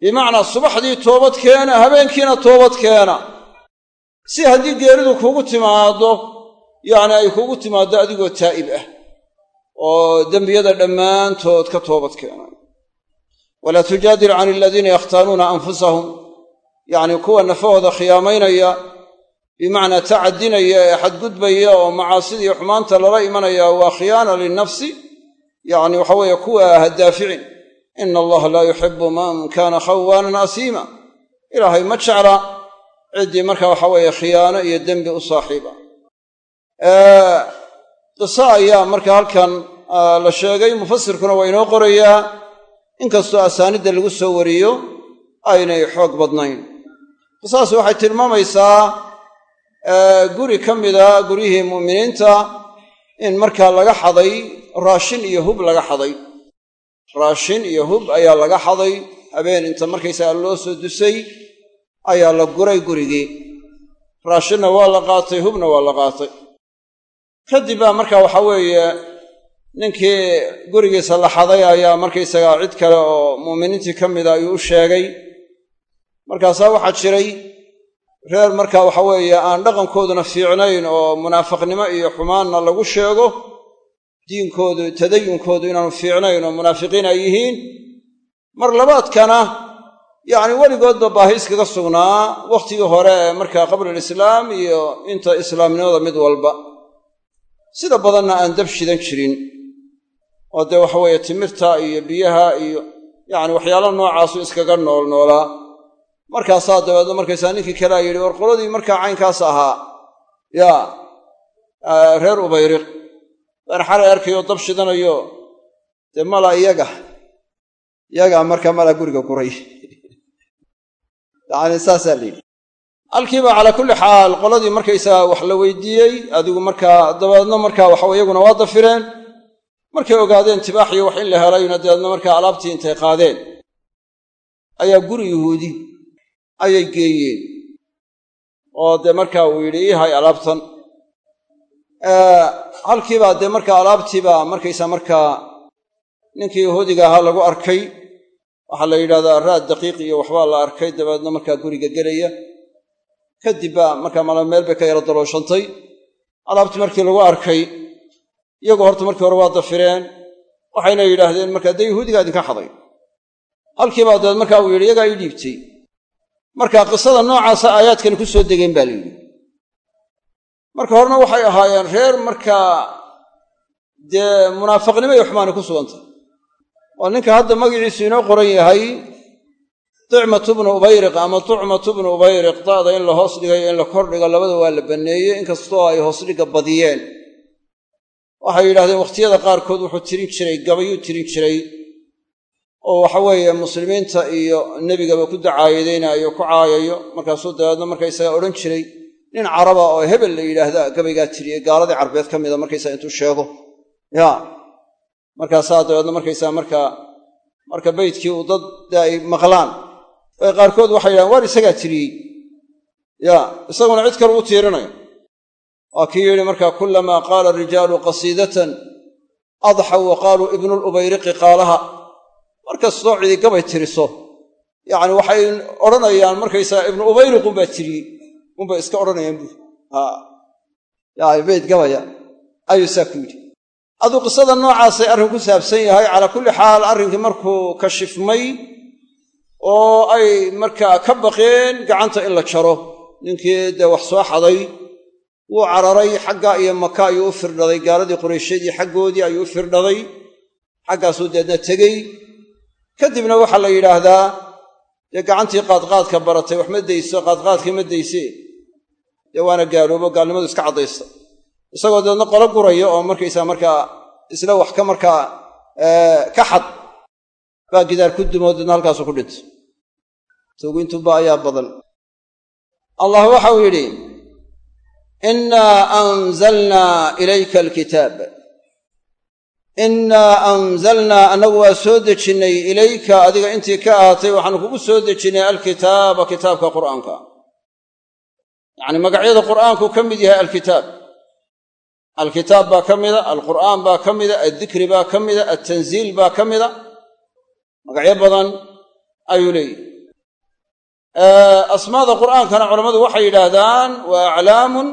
Bimacnaa subaxdii toobad keena habeenkiina toobad keena. Si haddii geeridu kugu timaaddo yacni ay kugu timaaddo adigoo taa'ib ah oo dembiyada dhammaantood ka toobad keenay walaa tujaadil can aladiina yakhtaanuuna anfusahum. Yacni kuwa nafahooda khiyaamaynaya bimacnaa tacadinaya ee xadgudbaya oo macaasidii xumaanta lala imanaya waa khiyaana linnafsi yacni waxa weeye kuwa ha daaficin ina allaha laa yuxibu man kaana khawaanan asiima. Ilaahay ma jecla ciddii marka waxa weeye khiyaano iyo dembi u saaxiiba. Qiso ayaa marka halkan la sheegay mufasirkuna waa inoo qorayaa inkastoo asaanidda lagu soo wariyo aynay xoog badnayn. Qisaas waxay tilmaamaysaa guri ka mida guryihii mu'miniinta in markaa laga xaday raashin iyo hub laga xaday. Raashin iyo hub ayaa laga xaday. Habeen inta markaysaga loo soo dusay ayaa la guray gurigii. Raashinna waa la qaatay hubna waa la qaatay. Kadib baa marka waxa weeye ninkii gurigiisa la xaday ayaa markaysaga cid kale oo muuminiintii ka mida ayuu u sheegay. Markaasaa waxaa jiray reer marka waxa weeye aan dhaqankooduna fiicnayn oo munaafiqnimo iyo xumaanna lagu sheego diinkoodu tadayunkoodu inaanu fiicnayn oo munaafiqiin ay yihiin mar labaadkana yacni weligoodba baahi iskaga sugnaa wakhtigii hore ee markaa qablalislaam iyo inta islaamnimada mid walba. Sida badanna aan dab shidan jirin oo dee waxa weeye timirta iyo biyaha iyo yacni waxyaala noocaasu iskaga nool noolaa markaasaa dabeedna markaysaa ninkii kalea yidhi war qoladii markaa caynkaas ahaa. Yaa reer ubayriq baan xalay arkayoo dab shidanayo dee mala iyaga. Iyagaa markaa mala guriga guray yacni saasaa la yidhi. Halkiiba calaa kulli xaal qoladii markaysaga wax la weydiiyey adigu markaa dabeedna markaa waxa iyaguna waa dafireen. Markay ogaadeen tibaaxiyo wax in la helayna dabeedna markaa alaabtii intay qaadeen. Ayaa guri yuhuudi ayay geeyeen. Oo dee markaa uu yidhi ii alaabtan. Halkiibaa dee markaa alaabtiibaa markaysaa markaa ninkii yahuudiga ahaa lagu arkay waxaa la yidhahdaa raad daqiiq iyo waxbaa la arkay dabeedna markaa guriga gelaya. Kadib baa markaa mala meel bay ka yaro dalooshantay alaabtii markii lagu arkay iyagu horta markii hore waa dafireen waxayna yidhaahdeen markaa dee yahuudigaa idinka xaday. Halkiibaa dabeed markaa uu yidhi iyagaa ii dhiibtay marka qisada noocaasa aayaadkani ku soo degeen baa la yidhi. Marka horena waxay ahaayeen reer markaa dee munaafiqnimo iyo xumaani ku sugantay oo ninka hadda magaciisu inoo qoran yahay tucmatu bnu ubayriq ama tucmatu bnu ubayriq da'da in la hoos dhigay in la kor dhigo labada waa la banneeyey inkastoo ay hoosdhigga badiyeen. Waxay yidhahdeen wakhtiyada qaarkood wuxuu tirin jiray gabayuu tirin jiray oo waxa weeye muslimiinta iyo nebigaba ku dacaayadaynayo ku caayayo. Markaasuu dabeedna markaysaga odhan jiray nin caraba oo hebel la yidhaahda gabaygaa tiriye gaaladii carbeed ka mida markaysaa intuu sheego. Ya. Markaasaa dabeedna markaysaa markaa marka beydkii uu dad ay maqlaan. Bay qaarkood waxay yidhahdeen waar isagaa tiriyey? Ya. Isaguna cid kale u tiirinayo. Waa kii yidhi markaa kulamaa qaala rijaalu qasiidatan adxaw wa qaaluu ibnulubayriqi qaalaha markastoo cidi gabay tiriso. Yacni waxay odhanayaan markaysaa ibnu ubayriq unbaa tiriyey unbay iska odhanayaan buu. Yani beyd ku yidhi. Aduu qisada noocaasay arrin ku saabsan yahay calaa kulli xaal arrinkii markuu kashifmay oo ay markaa ka baqeen gacanta in la jaro. Ninkii dee wax soo xaday wuu cararay xagga iyo maka ayuu u firdhaday gaaladii qurayshyadii xaggoodii ayuu u firdhaday. Xaggaasuu deedna tegey kadibna waxaa la yidhaahdaa dee gacantii qaadqaadka baratay wax ma dayso qaadqaadkii ma dayse dee waana gaaloobo gaalnimadu iska caddaysta isagoo deedna qolo guraya oo markaysaa markaa isla wax ka markaa ka xad baa gidaar ku dumoo deedna halkaasu ku dhintay. Toogintuba ayaa badan. Allah waxau yidhi innaa anzalnaa ilayka alkitaab innaa anzalnaa annagu waa soo dejinnay ilayka adiga intii ka ahaatay waxaanu kugu soo dejinnay alkitaaba kitaabka qur'aanka. Yacni magacyada qur'aanku ka mid yahay alkitaab. Alkitaab baa ka mida alqur'aan baa ka mida addikri baa ka mida altanziil baa ka mida. Magacyo badan ayuu leeyihi asmaada qur'aankana culammadu waxay yidhaahdaan waa aclaamun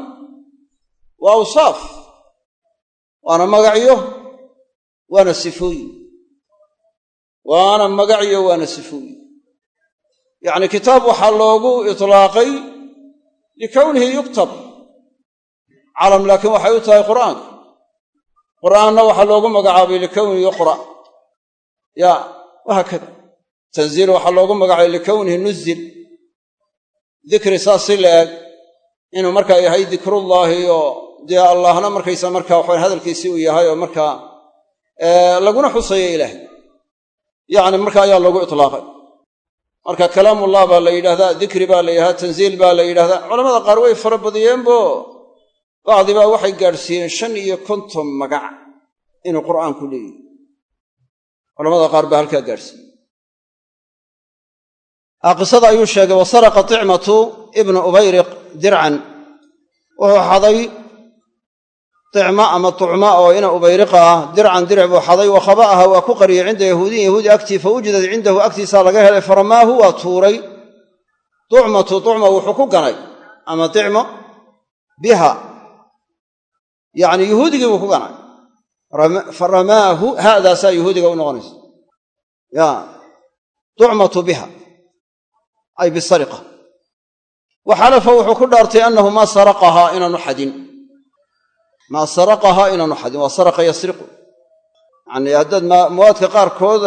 wa awsaaf. Waana magacyo waana sifooyin. Waana magacyo waana sifooyin. Yacni kitaab waxaa loogu itlaaqay likownihi yuktab. Calam laakiin waxay u tahay qur'aanka qur'aanna waxaa loogu magacaabay likownihi yuqra' ya wahaakada tanziil waxaa loogu magacaabay likownihi nuzil dikri saas si la eg inuu markaa yahay dikrullaahi oo dee allaahna markaysa markaa waxayn hadalkiisii uu yahay oo markaa laguna xusayo ilaahay yacni marka ayaa loogu itlaaqay. Marka kalaamullah baa la yidhahdaa dikri baa la yidhahdaa tanziil baa la yidhahdaa culamada qaar way fara badiyeenbo. Bacdibaa waxay gaadhsiiyeen shan iyo konton magac inuu qur'aanku leeyahy culamada qaar baa halkaa gaadhsiiyey qisada ayuu sheegay wasaraqa ticmatu ibnu ubayriq dircan. Wuxuu xaday ticma ama tucma oo ina ubayriqa ah dircan diric buu xaday wa khaba'aha waa ku qariyey cinda yahuudiyin yahuudi agtii fa wujidat cindahu agtiisaa laga helay faramaahu waa tuuray tucmatu tucma wuxuu ku ganay ama ticmo biha yacni yahuudigii buu ku ganay faramaahu haadaasaa yahuudiga u noqonaysa ya tucmatu wuxuu ku dhaartay annahu maa saraqahaa inaanu xadin maa saraqahaa inaanu xadin waa saraqa yasriqu. Yacanii haddaad mawaadka qaarkood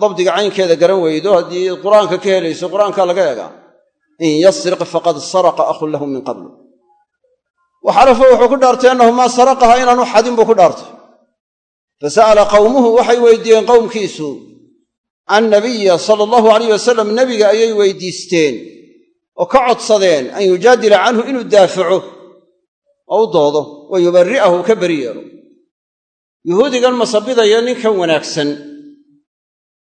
dabdiga caynkeeda garan weydo haddii qur'aanka ka helayso qur'aankaa laga eegaa in yasriq faqad saraqa akhun lahu min qablu. Waxalafa wuxuu ku dhaartay annahu maa saraqaha inaanu xadin buu ku dhaartay. Fasa'ala qawmuhu waxay weydiiyeen qowmkiisu annabiya sala allahu alayh wasalam nebiga ayay weydiisteen oo ka codsadeen an yujaadila canhu inuu daafaco oo u doodo wa yubarri'ahu ka beri yeelo yuhuudigan masabidaya ninkan wanaagsan.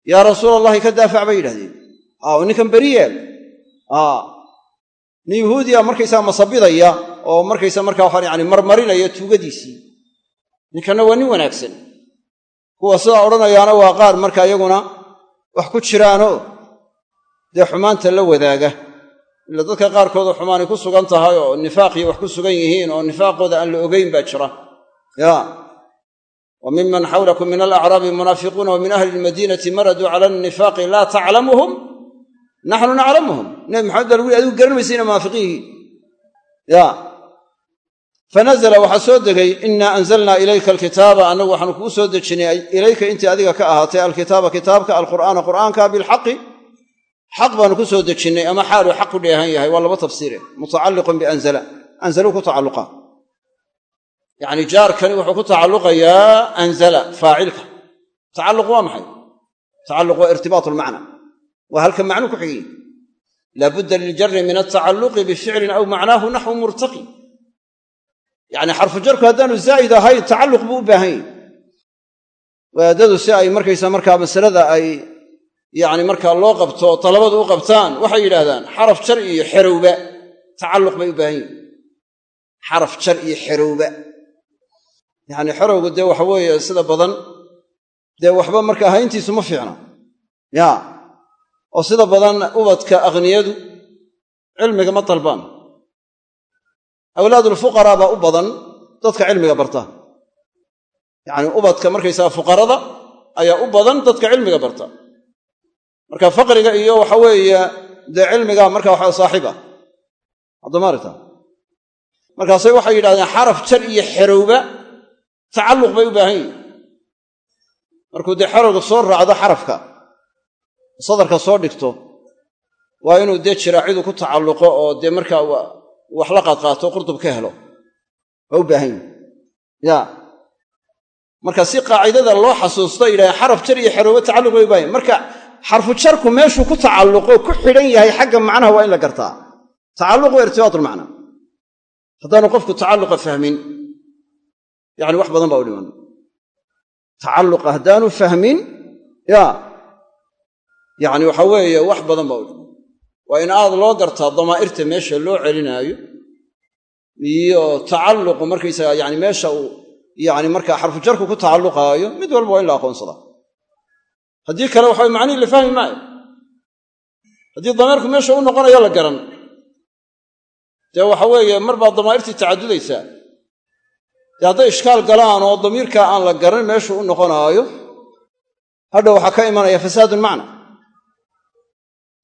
Yaa rasuula allahi ka daafac bay yidhahdeen. Aa ninkan beri yeel nin yuhuudiya markaysaa masabidaya oo markaysa markaa waxaan yani marmarinaya tuugadiisii. Ninkanna waa nin wanaagsan. Kuwa sidaa odhanayaana waa qaar marka iyaguna wax ku jiraanoo dee xumaanta la wadaaga ila dadka qaarkoodoo xumaanay ku sugan tahay oo nifaaqiyo wax ku sugan yihiin oo nifaaqooda aan la ogayn baa jira. Ya. Wa miman xawlakum min alacraabi munaafiquuna wa min ahli lmadiinati maraduu cala annifaaqi laa taclamuhum naxnu naclamuhum nebi maxamed baa adigu munaafiqiin yihiin ya. Fanazla waxaa soo degay inaa anzalnaa ilayka alkitaaba annagu waxaanu kuu soo dejinay ilayka intii adiga ka ahaatay alkitaaba kitaabka alqur'aana qur'aanka bilxaqi xaq baanu ku soo dejinnay ama xaaluu xaq ku dheehan yahay waa laba tafsiire mutacalliqun bianzala anzaluu ku tacalluqa yacni jaarkani wuxuu ku tacalluqayaa anzala faacilka tacalluq waa maxay tacalluq waa irtibaatu lmacna waa halka macnu ku xigay laabudda liljari min altacalluqi bificlin aw macnaahu naxwu murtaqi yacni xarfu jarku haddaanu zaa'id ahayn tacalluq buu u baahan yahy wadaadadu si ay markaysa markaa masalada ay yacni markaa loo qabto oo talabadu u qabtaan waxay yidhaahdaan xaraf jar iyo xerowba. Tacalluq bay u baahan yihiin xaraf jar iyo xerowba. Yacni xerowgu dee waxa weeye sida badan dee waxba markaa hayntiisu ma fiicna. Ya oo sida badan ubadka akhniyadu cilmiga ma dalbaan awlaadulfuqaraa baa u badan dadka cilmiga barta. Yacni ubadka markaysaga fuqarada ayaa u badan dadka cilmiga barta marka faqriga iyo waxa weeye dee cilmiga marka waxa saaxiib ah haddamaarita markaasay waxay yidhahdeen xaraf jar iyo xerowba tacalluq bay u baahan yihiin markuu dee xerowga soo raacdo xarafka sadarka soo dhigto waa inuu dee jiraacidu ku tacalluqo oo dee markaa wax la qaadqaato qurdub ka helo. Waa u baahan yihiin ya marka si qaacidada loo xasuusto yidhahdeen xaraf jar iyo xerowba tacalluq bay u baahan yihiin marka xarfu jarku meeshuu ku tacalluqo ku xidhan yahay xagga macnaha waa in la gartaa. Tacalluq waa irtibaatu lmacna haddaanu qofku tacalluqa fahmin yacni wax badan baa u tacalluqa haddaanu fahmin ya yacni waxa weeye wax badan baa u dhiman. Waa in aad loo gartaa damaa'irta meesha loo celinaayo iyo tacalluqu markaysaga yani meesha uu yani markaa xarfu jarku ku tacalluqaayo mid walba waa in la aqoonsadaa haddii kale waxa macnihi la fahmi maayo. Haddii damiirku meesha u noqonayo la garan. Dee waxa weeye mar baa damaa'irtii tacadudaysaa. Dee hadday ishkaal galaan oo damiirkaa aan la garan meeshu u noqonaayo hadha waxaa ka imanaya fasaadun macna.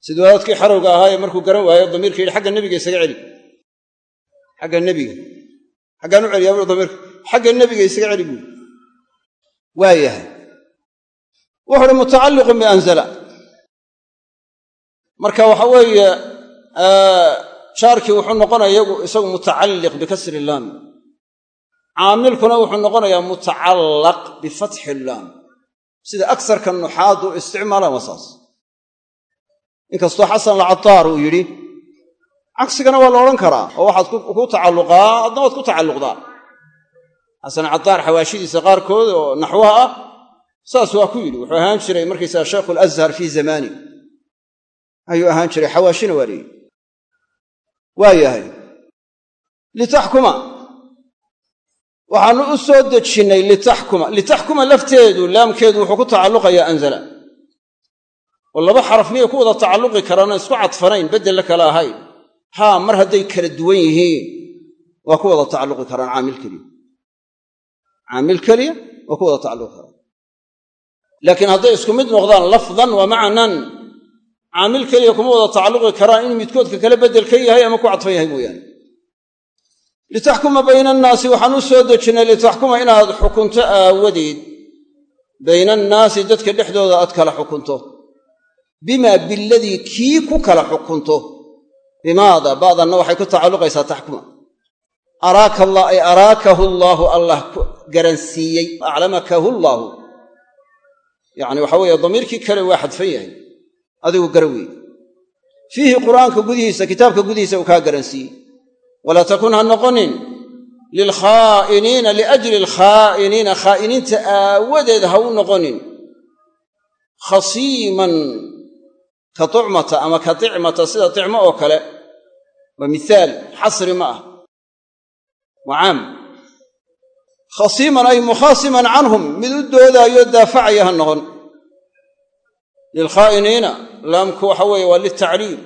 Sidii wadaadkii xarowga ahaaye markuu garan waayo damiirka yidhi xagga nebiga isaga celi. Xagga nebiga. Xaggaan u celiyaa bui damiirka xagga nebiga isaga celi buui waa yahay wuxu uhi mutacalliqun bianzala marka waxa weeye jaarkii wuxuu noqonaya isagu mutacalliq bikasri laam. Caamilkuna wuxuu noqonayaa mutacallaq bifatxi laam. Sida agsarka nuxaadu isticmaalaan waa saas. Inkastoo xasan alcataar uu yidhi cagsigana waa la odhan karaa oo waxaad ku tacalluqaa adna waad ku tacalluqdaa. Xasan cataar xawaashidiisa qaarkood oo naxwaha ah saas waa ku yidhi wuxuu ahaan jiray markaysaa shaykhu alazhar fii zamaani ayuu ahaan jiray xawaashina waa leeyihi waa yahay litaxkuma. Waxaanu u soo dejinnay litaxkuma. Litaxkuma lafteedu laamkeedu wuxuu ku tacalluqayaa anzala. Oo laba xaraf miyay ku wada tacalluqi karaano isku cadfanayn beddella kale ahayn. Haa mar hadday kala duwan yihiin waa ku wada tacalluqi karaan caamil waa ku wada laakiin hadday isku mid noqdaan lafdan wa macnan caamil keliya kuma wada tacalluqi karaan inuu midkoodka kale beddel ka yahay ama ku cadfan yahay mooyaane. litaxkuma bayna annaasi waxaan u soo dejinnay litaxkuma inaad xukunto aawadeed. bayna annaasi dadka dhexdooda aad kala xukunto. bimaa biladii kii ku kala xukunto. bimaada? baadanna waxay ku tacalluqaysaa taxkuma. araaka ay araakahu allaahu allah garansiiyey aclamakahu llaahu yacni waxa weeye damiirkii kale waa xadfan yahay. Adigu gara weeye fiihi qur'aanka gudihiisa kitaabka gudihiisa uu kaa garansiiyey. Walaa takun ha noqonin lilkhaa'iniina liajli alkhaa'iniina khaa'iniinta aawadeed ha u noqonin. Khasiiman ka tucmata ama ka ticmata sida ticmo oo kale. Waa mithaal xasri ma ah. Waa caam khasiiman ay mukhaasiman canhum mid u doodaayo daafacaya ha noqon. Lilkhaa'iniina laamku waxa weeye waa litacliil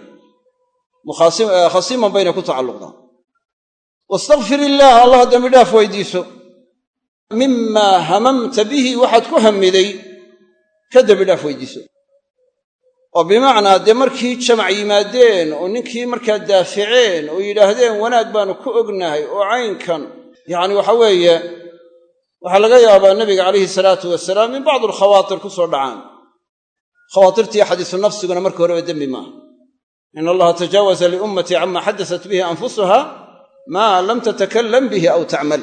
khasiiman bayna ku tacalluqdaa wastakfir illaah allah dembi dhaaf weydiiso. Mimaa hamamta bihi waxaad ku hamiday ka dembi dhaaf weydiiso. Oo bimacnaa dee markii jamac yimaadeen oo ninkii markaa daaficeen oo yidhaahdeen wanaag baanu ku ognahay oo caynkan yacni waxa weeye waxaa laga yaabaa nebiga calayhi salaatu wasalaam in bacdu alkhawaatir ku soo dhacaan. Khawaatirtii xadiisu nafsiguna marka horeba dembi maaha. In allaha tajaawaza liummatii cama xadasat bihi anfusuha maa lam tatakallam bihi aw tacmal.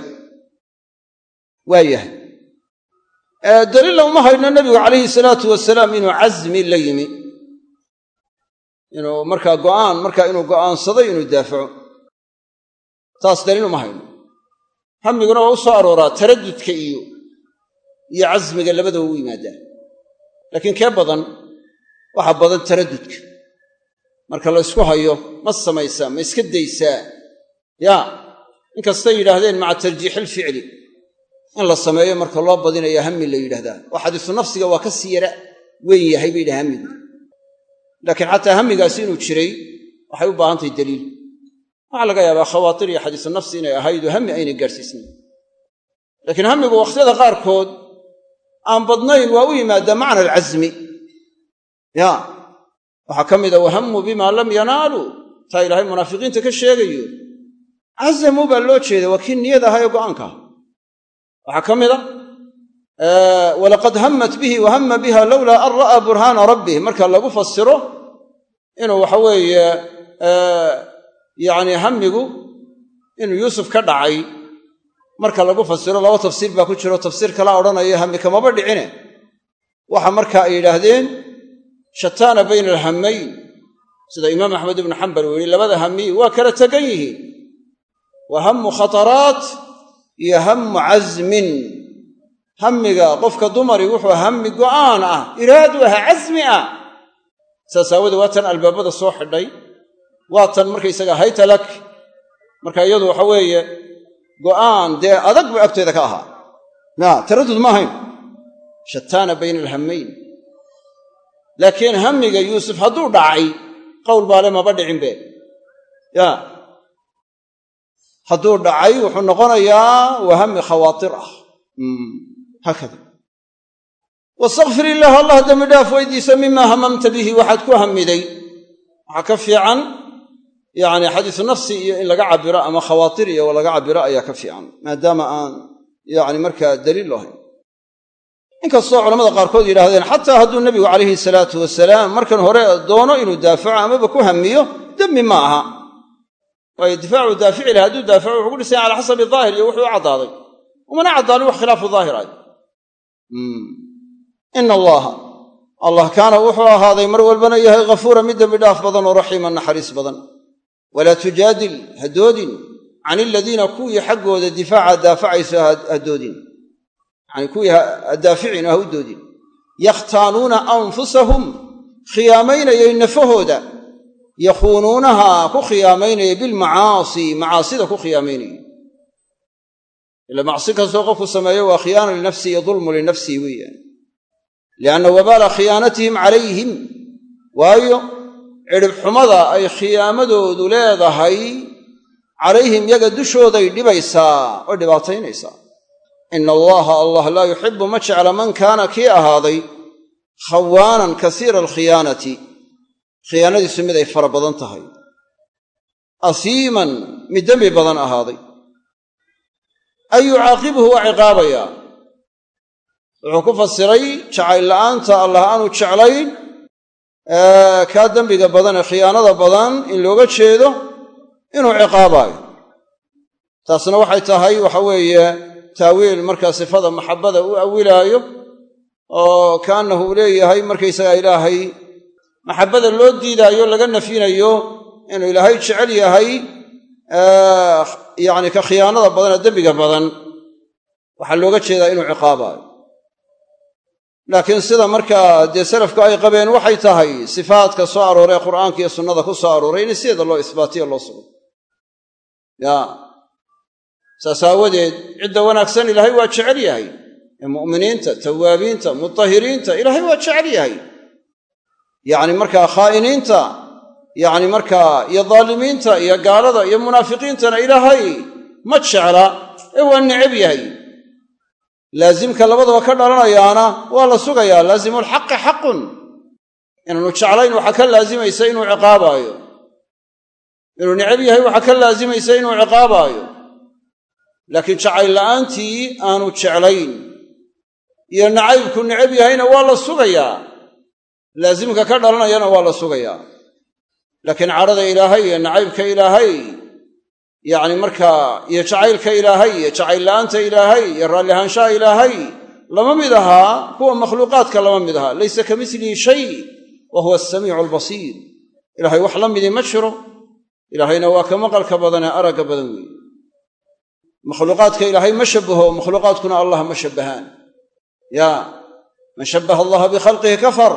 Waa yahay. Uma hayno nebigu calayhi salaatu wasalaam inuu casmi la yimi. Inuu markaa go'aan markaa inuu go'aansaday inuu daafaco. Taas daliil uma hayno hamiguna waa u soo arooraa taraddudka iyo iyo casmiga labadaba u yimaadaan. Laakiin kee badan waxa badan taraddudka. Marka la ysku hayo ma samaysaa ma iska daysaa. Yaa inkastay yidhaahdeen maca tarjiixilficli in la sameeyo marka loo badinaya hammi la yidhahdaa. Oo xadiisu nafsiga waa ka sii yara weyn yahay bay yidhaha hamigu laakiin xataa hamigaasi inuu jiray waxay u baahan tahay daliil waxaa laga yaabaa khawaatir iyo xadiisu nafsi inay ahaydoo hammi aynay gaadhsiisnayn laakiin hamigu wakhtiyada qaarkood aan badnayn waa u yimaadaa macna alcasmi ya waxaa ka mida wahammu bimaa lam yanaaluu taa ilaahay munaafiqiinta ka sheegayo casamuu baa loo jeeda waa kii niyad ahaa ee go'aanka ah waxaa ka mida walaqad hammat bihi wa hamma biha lowlaa an ra'aa burhaana rabbih. Marka lagu fasiro inuu waxa weeye yacni hamigu inuu yuusuf ka dhacay marka lagu fasiro laba tafsiir baa ku jiro. Tafsiir kalaa odhanaya hami kamaba dhicine. Waxa marka ay yidhaahdeen shataana bayna alhammayn. Sida imaam axmed ibnu xambal uu yihi labada hami waa kala tegan yihiin. Wa hammu khataraat iyo hammu casmin hammiga qofka dumari wuxuu hammi go'aan ah iraadu ah casmi ah. Saas aawoodee waa tan albaabada soo xidhay waa tan markaysaga haytalak marka iyadu waxa weeye go'aan dee adag buu agteeda ka ahaa. Ya taraddud ma ahayn. Shataana bayna alhammayn laakiin hammiga yuusuf hadduu dhacay qowl baale maba dhicinbe. Ya. Hadduu dhacay wuxuu noqonayaa waa hammi khawaatir ah. Haakada wastakfir illaah allah dembi dhaaf weydiisa mimaa hamamta bihi waxaad ku hamiday waxaa ka fiican yacni xadiisu nafsi iyo in laga cabiro ama khawaatir iyo laga cabiro ayaa ka fiican maadaama aan yacni markaa daliil lahayn. Inkastoo culamada qaarkood yidhaahdeen xataa hadduu nebigu calayhi salaatu wasalaam markan hore doono inuu daafaco amaba ku hamiyo dembi ma aha. Waayo difaacu daafici leh hadduu daafaco wuxuu ku dhisanya cala xasabi daahir iyo wuxuu u caddaaday. Umana caddaanin wax khilaafu daahir ay ina allaaha allah kaana wuxuu ahaaday mar walbana yahay ghafuura mid dembi dhaaf badan oo raxiiman naxariis badan walaa tujaadil ha doodin can iladiina kuwii xaggooda difaaca daafacayso ha doodin yani kuwii hadaaficin ha u doodin yakhtaanuuna anfusahum khiyaamaynayay nafahooda yakhuunuunaha ku khiyaamaynaya bilmacaasi macaasida ku khiyaamaynaya ila macsi kastoo qofku sameeyo waa khiyaana linafsi iyo dulmu linafsihi weeyaan lianna wabaala khiyaanatihim calayhim waayo cidhibxumada ay khiyaamadoodu leedahay calayhim yaga dushooday dhibaysaa oo dhibaataynaysaa ina allaha allah laa yuxibu ma jecla man kaana kii ahaaday khawaanan kasiira alkhiyaanati. Khiyaanadiisu mid ay fara badan tahay. Asiiman mid dembi badan ahaaday. Ay yucaaqibuhu waa ciqaabayaa wuxuu ku fasiray jacayl la'aanta allah aanu jeclayn kaa dembiga badan ee khiyaanada badan in looga jeedo inuu ciqaabaayo. Taasna waxay tahay waxa weeye taawiil markaa sifada maxabada u awilaayo oo kaannahu uu leeyahay markaysagaa ilaahay maxabada loo diidaayo laga nafyinayo inuu ilaahay jecel yahay yacni ka khiyaanada badan ee dembiga badan waxaa looga jeedaa inuu ciqaabaayo laakiin sida markaa dee salafku ay qabeen waxay tahay sifaadka soo arooray qur'aanka iyo sunnada ku soo arooray in sideeda loo isbaatiyo loo sugo. Ya. Saas aawadeed cidda wanaagsan ilaahay waa jecel yahay. Ee mu'miniinta tawaabiinta mutahiriinta ilaahay waa jecel yahay. Yacni markaa khaa'iniinta yacni markaa iyo daalimiinta iyo gaalada iyo munaafiqiintana ilaahay ma jecla ee waa necab yahay laasimka labadaba ka dhalanayaana waa la sugayaa. Laasimulxaqi xaqun. Inaanu jeclayn waxaa ka laasimaysa inuu ciqaabaayo. Inuu necab yahay waxaa ka laasimaysa inuu ciqaabaayo. Laakiin jacayl la'aantii aanu jeclayn. Iyo nacaybku necab yahayna waa la sugayaa. Laasimka ka dhalanayana waa la sugayaa. Laakiin cadhada ilaahay iyo nacaybka ilaahay yacni markaa iyo jacaylka ilaahay iyo jacayl la'aanta ilaahay iyo raallihaanshaha ilaahay lama mid ahaa kuwa makhluuqaadka lama mid ahaa laysa ka mislihi shay wa huwa asamiicu albasiir ilahay wax la midii ma jiro ilaahayna waa ka maqalka badan ee aragga badan weeye. Makhluuqaadka ilaahay ma shabbaho makhluuqaadkuna allah ma shabbahaan. Yaa man shabbaha allaha bikhalqihi kafar.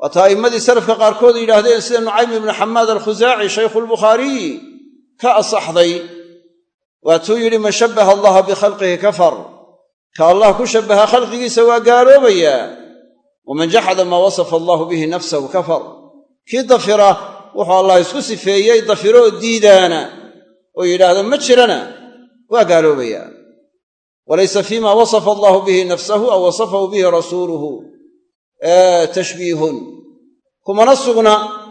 Waata a'immadii salafka qaarkood yidhaahdeen sida nucaym ibnu xamaad alkhusaaci shaykhu lbukhaariyi ka asaxday. Waatuu yidhi man shabbaha allaha bikhalqihi kafar. Ka allah ku shabbaha khalqigiisa waa gaaloobayaa waman jaxada maa wasafa allahu bihi nafsahu kafar. Kii dafira wuxuu allah isku sifeeyey dafiroo diidaana. Oo yidhaahda ma jirana. Waa gaaloobayaa walaysa fiima wasafa allahu bihi nafsahu aw wasafahu bihi rasuuluhu. Tashbiihun. Kumana sugna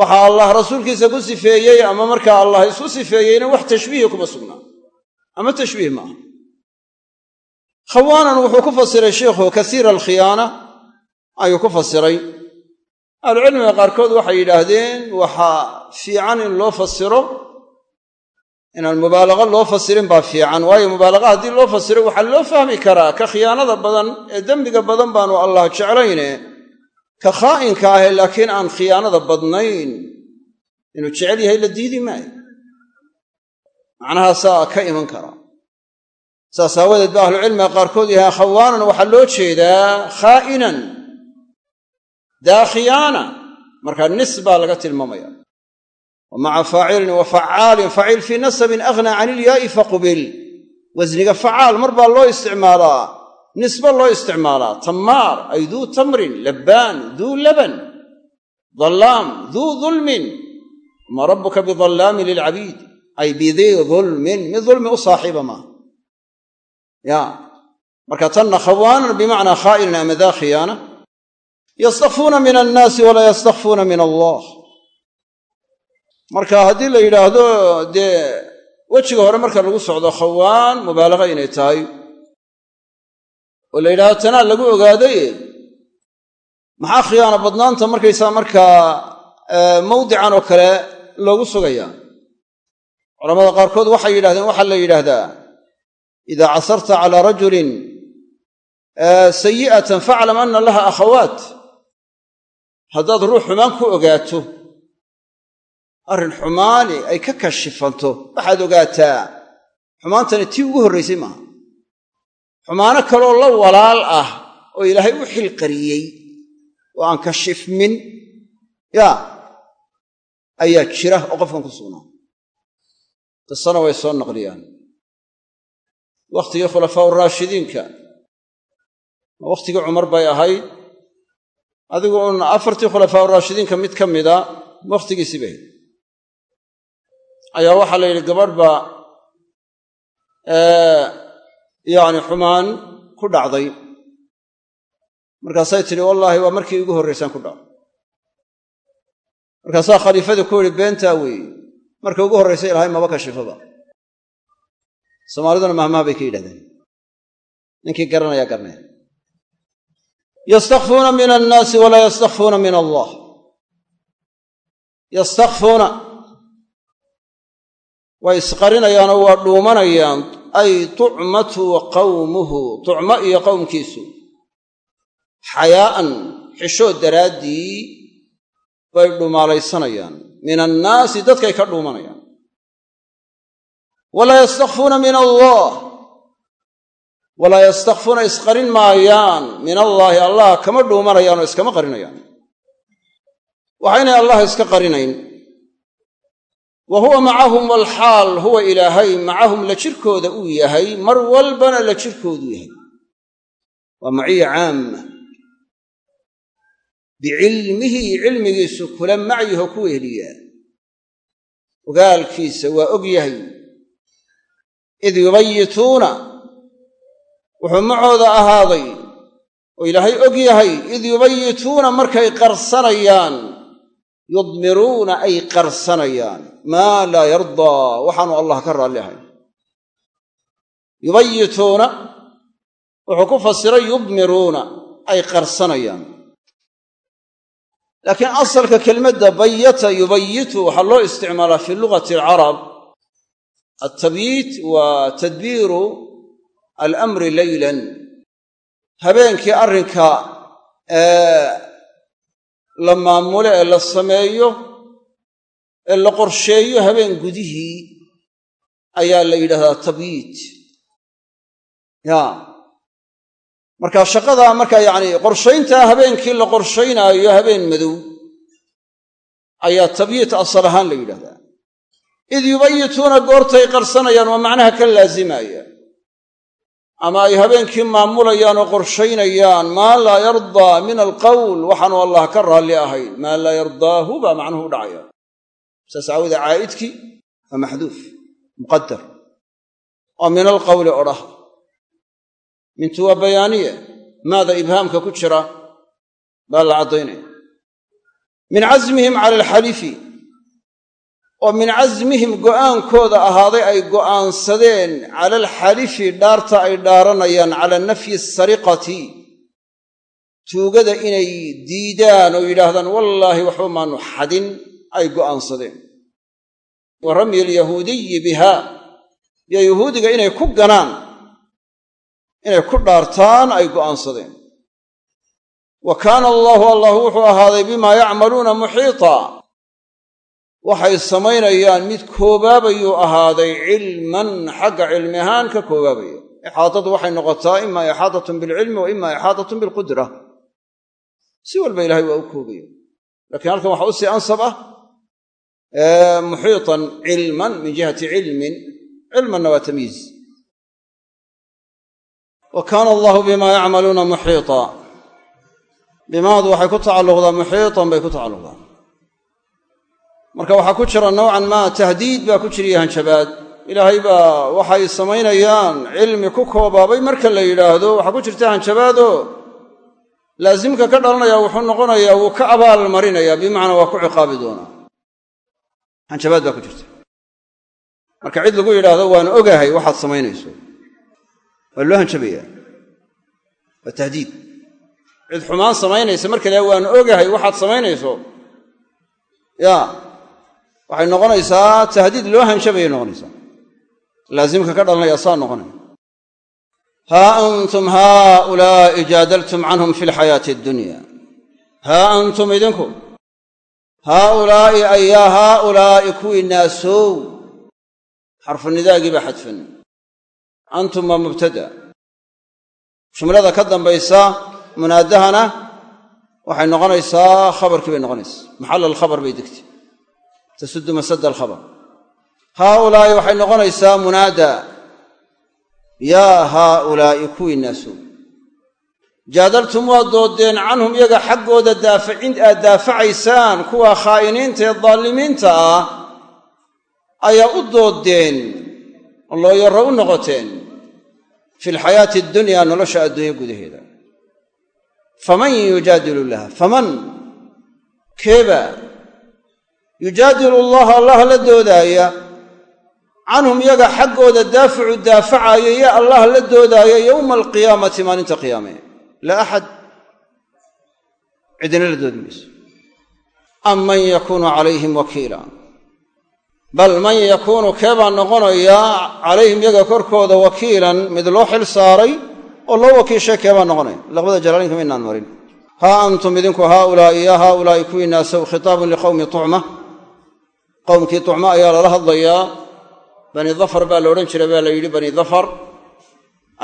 waxaa allah rasuulkiisa ku sifeeyey ama markaa allah isku sifeeyeyna wax tashbiihi kuma sugna. Ama tashbiih maaha. Khawaanan wuxuu ku fasiray sheikhu kasiira alkhiyaana. Ayuu ku fasiray. Ahlucilmiga qaarkood waxay yidhaahdeen waxaa fiican in loo fasiro inaan mubaalaqa loo fasirin baa fiican waayo mubaalaqa haddii loo fasiro waxaa loo fahmi karaa ka khiyaanada badan ee dembiga badan baanu allah jeclayne ka khaa'inka ahe laakiin aan khiyaanada badnayn. Inuu jecel yahay la diidi maayo. Macnahaasaa ka iman karaa saas aawadeed ba ahlucilmiga qaarkood yahaa khawaanan waxaa loo jeedaa khaa'inan daa khiyaana markaa nis baa laga tilmaamaya. Wa maca faacilin wa facaalin faciil fii nasabin aghnaa can ilyaa'i faqubil wasniga facaal mar baa loo isticmaalaa nisba loo isticmaalaa. Tammaar ay duu tamrin labbaan duu laban dallaam duu dulmin wamaa rabbuka bidallaamin lilcabiid. Ay bidii dulmin mid dulmi u saaxiiba maaha. Ya. Marka tanna khawaanan bimacnaa khaa'inan ama daa khiyaana. Yastakfuuna min annaasi walaa yastakfuuna min allah. Marka haddii la yidhaahdo dee wejiga hore marka lagu socdo khawaan mubaalaqa inay tahay oo la yidhahdo tanaa lagu ogaaday maxaa khiyaano badnaanta markaysaa markaa mawdican oo kale loogu sugayaa culamada qaarkood waxay yidhahdeen waxaa la yidhaahdaa idaa casarta calaa rajulin sayi'atan faclam anna laha akhawaat haddaad ruux xumaan ku ogaato arrin xumaani ay ka kashifanto waxaad ogaataa xumaantani tii ugu horraysay maaha xumaano kaloo la walaal ah oo ilaahay u xilqariyey oo aan kashifmin yaa ayaa jira oo qofkan ku sugnaa. Qisana way soo naqliyaan wakhtigii khulafaa uraashidiinka wakhtigii cumar bay ahayd? Adigu un afartii khulafaa uraashidiinka mid ka mida wakhtigiisii bay. Ayaa waxaa la yidhi gabadh baa yacni xumaan ku dhacday. Markaasay tidhi wallaahi waa markii igu horraysaan ku dhaco markaasaa khaliifadii ku yidhi beentaa weeye markii ugu horraysay ilahay maba kashifaba. Soomaaliduna mahmaha bay ka yidhahdeen. Ninkii garanayaa garanaya yastakfuuna min annaasi walaa yastakfuuna min allah. Yastakfuuna way isqarinayaanoo waa dhuumanayaan ay tucmatu qawmuhu tucmo iyo qowmkiisu xayaa'an xishood daraaddii bay dhumaalaysanayaan min annaasi dadkay ka dhuumanayaan. Walaa yastakfuuna min allah. Walaa yastakfuuna isqarin maayaan. Min allaahi allah kama dhuumanayaan oo iskama qarinayaan. Waxaynay allah iska qarinayn wa huwa macahum walxaal huwa ilaahay macahum la jirkooda uu yahay mar walbana la jirkoodu yahay waa maciya caama bicilmihi cilmigiisu kula macyaho ku weheliyaa ogaalkiisa waa og yahay id yubayituuna wuxuu macooda ahaaday oo ilaahay og yahay id yubayituuna markay qarsanayaan yudmiruuna ay qarsanayaan. Maa laa yardaa waxaanu allah ka raalli ahayn yubayituuna wuxuu ku fasiray yudmiruuna ay qarsanayaan. Laakiin asalka kelmadda bayata yubayitu waxaa loo isticmaalaa fi lugati alcarab altabyiit waa tadbiiru alamri leylan habeenkii arrinka la maamulo ee la sameeyo ee la qorsheeyo habeen gudihii ayaa la yidhahdaa tabyiit ya. Marka shaqadaa markaa yacni qorshayntaa habeenkii la qorshaynaayo habeen madow ayaa tabyiit asal ahaan la yidhahdaa. Id yubayituuna goortay qarsanayaan waa macnaha ka laazimaya ama ay habeenkii maamulayaan oo qorshaynayaan maa laa yardaa min alqowl waxaanu allah ka raalli ahayn. Maa laa yardaahu baa macnuhu u dhacaya. Saas aawoodee caa'idkii waa maxduuf muqadar oo min alqowli odhah mintu waa bayaaniye. Maada ibhaamka ku jira baa la caddaynaya. Min casmihim cala alxalifi oo min casmihim go'aankooda ahaaday ay go'aansadeen cala alxalifi dhaarta ay dhaaranayaan cala nafyi asariqati tuugada inay diidaan oo yidhaahdaan wallaahi waxba maanu xadin ay go'aansadeen. Wa ramyi alyahuudiyi biha iyo yahuudiga inay ku ganaan inay ku dhaartaan ay go'aansadeen. Wa kaana allaahu allah wuxuu ahaaday bimaa yacmaluuna muxiita waxay samaynayaan mid koobaabayuu ahaaday cilman xagga cilmi ahaan ka koobaabaya ixaadadu waxay noqotaa ima ixaadatun bilcilmi wa ima ixaadatun bilqudra si walba ilahay waa u koobaya lakiin halkan waxa u sii ansab ah muxiitan cilman min jihati cilmin. Cilmanna waa tamyiiz. Wa kaana allahu bimaa yacmaluuna muxiita bimaadu waxay ku tacalluqdaa muxiitan bay ku marka waxaa ku jira nowcan maa tahdiid baa ku jiriya hanjabaad ilaahay baa waxay samaynayaan cilmi ku koobaabay marka la yidhaahdo. Waxaa ku jirta hanjabaadoo laasimka ka dhalanaya wuxuu noqonayaa wuu ka abaal marinayaa bimacnaa waa ku ciqaabi doonaa. Hanjabaad baa ku jirta. Marka cid lagu yidhaahdo waan ogahay waxaad samaynayso. Waa loo hanjabayaa. Waa tahdiid. Cid xumaan samaynaysa marka la waan ogahay waxaad samaynayso. Ya waxay noqonaysaa tahdiid loo hanjabayay noqonaysaa. Laasimka ka dhalanaya saa noqonaya haa antum haaulaa'i jaadaltum canhum fi lxayaati addunya haa antum idinku haaulaa'i ayaa haaulaa'i kuwii naasow. Xarfu nidaagii baa xadfan antum waa mubtada. Jumlada ka dambaysa munaadahana waxay noqonaysaa khabarkii bay noqonaysaa maxal alkhabar bay degtay tasudu masada alkhabar haaulaa'i waxay noqonaysaa munaada. Yaa haaulaa'i kuwii naasow jaadaltum waa doodeen canhum iyaga xaggooda aad daafacaysaan kuwa khaa'iniinta ee daalimiinta ah ayaa u doodeen oo looyaro u noqoteen fi lxayaati addunya nolosha adduunya gudaheeda. Faman yujaadilu laha faman? Keeba yujaadilu allaha allah la doodaaya canhum iyaga xaggooda daaficu daafacaayo yo allah la doodaaya yowma alqiyaamati maalinta qiyaame. Laa axad cidina la doodi mayso. Am man yakuunu calayhim wakiila. Bal man yakuunu kee baa noqonayaa calayhim yaga korkooda wakiilan mid loo xil saaray oo loo wakiishay kee baa noqonaya? Laqbada jalaalinka inaan marin. Haa antum idinku haaulaa'i ya haaulaa'i kuwiinaasow khitaabun liqowmi tucma qowmkii tucmo ayaa lala hadlayaa bani dafar baa la odhan jiray baa la yidhi bani dafar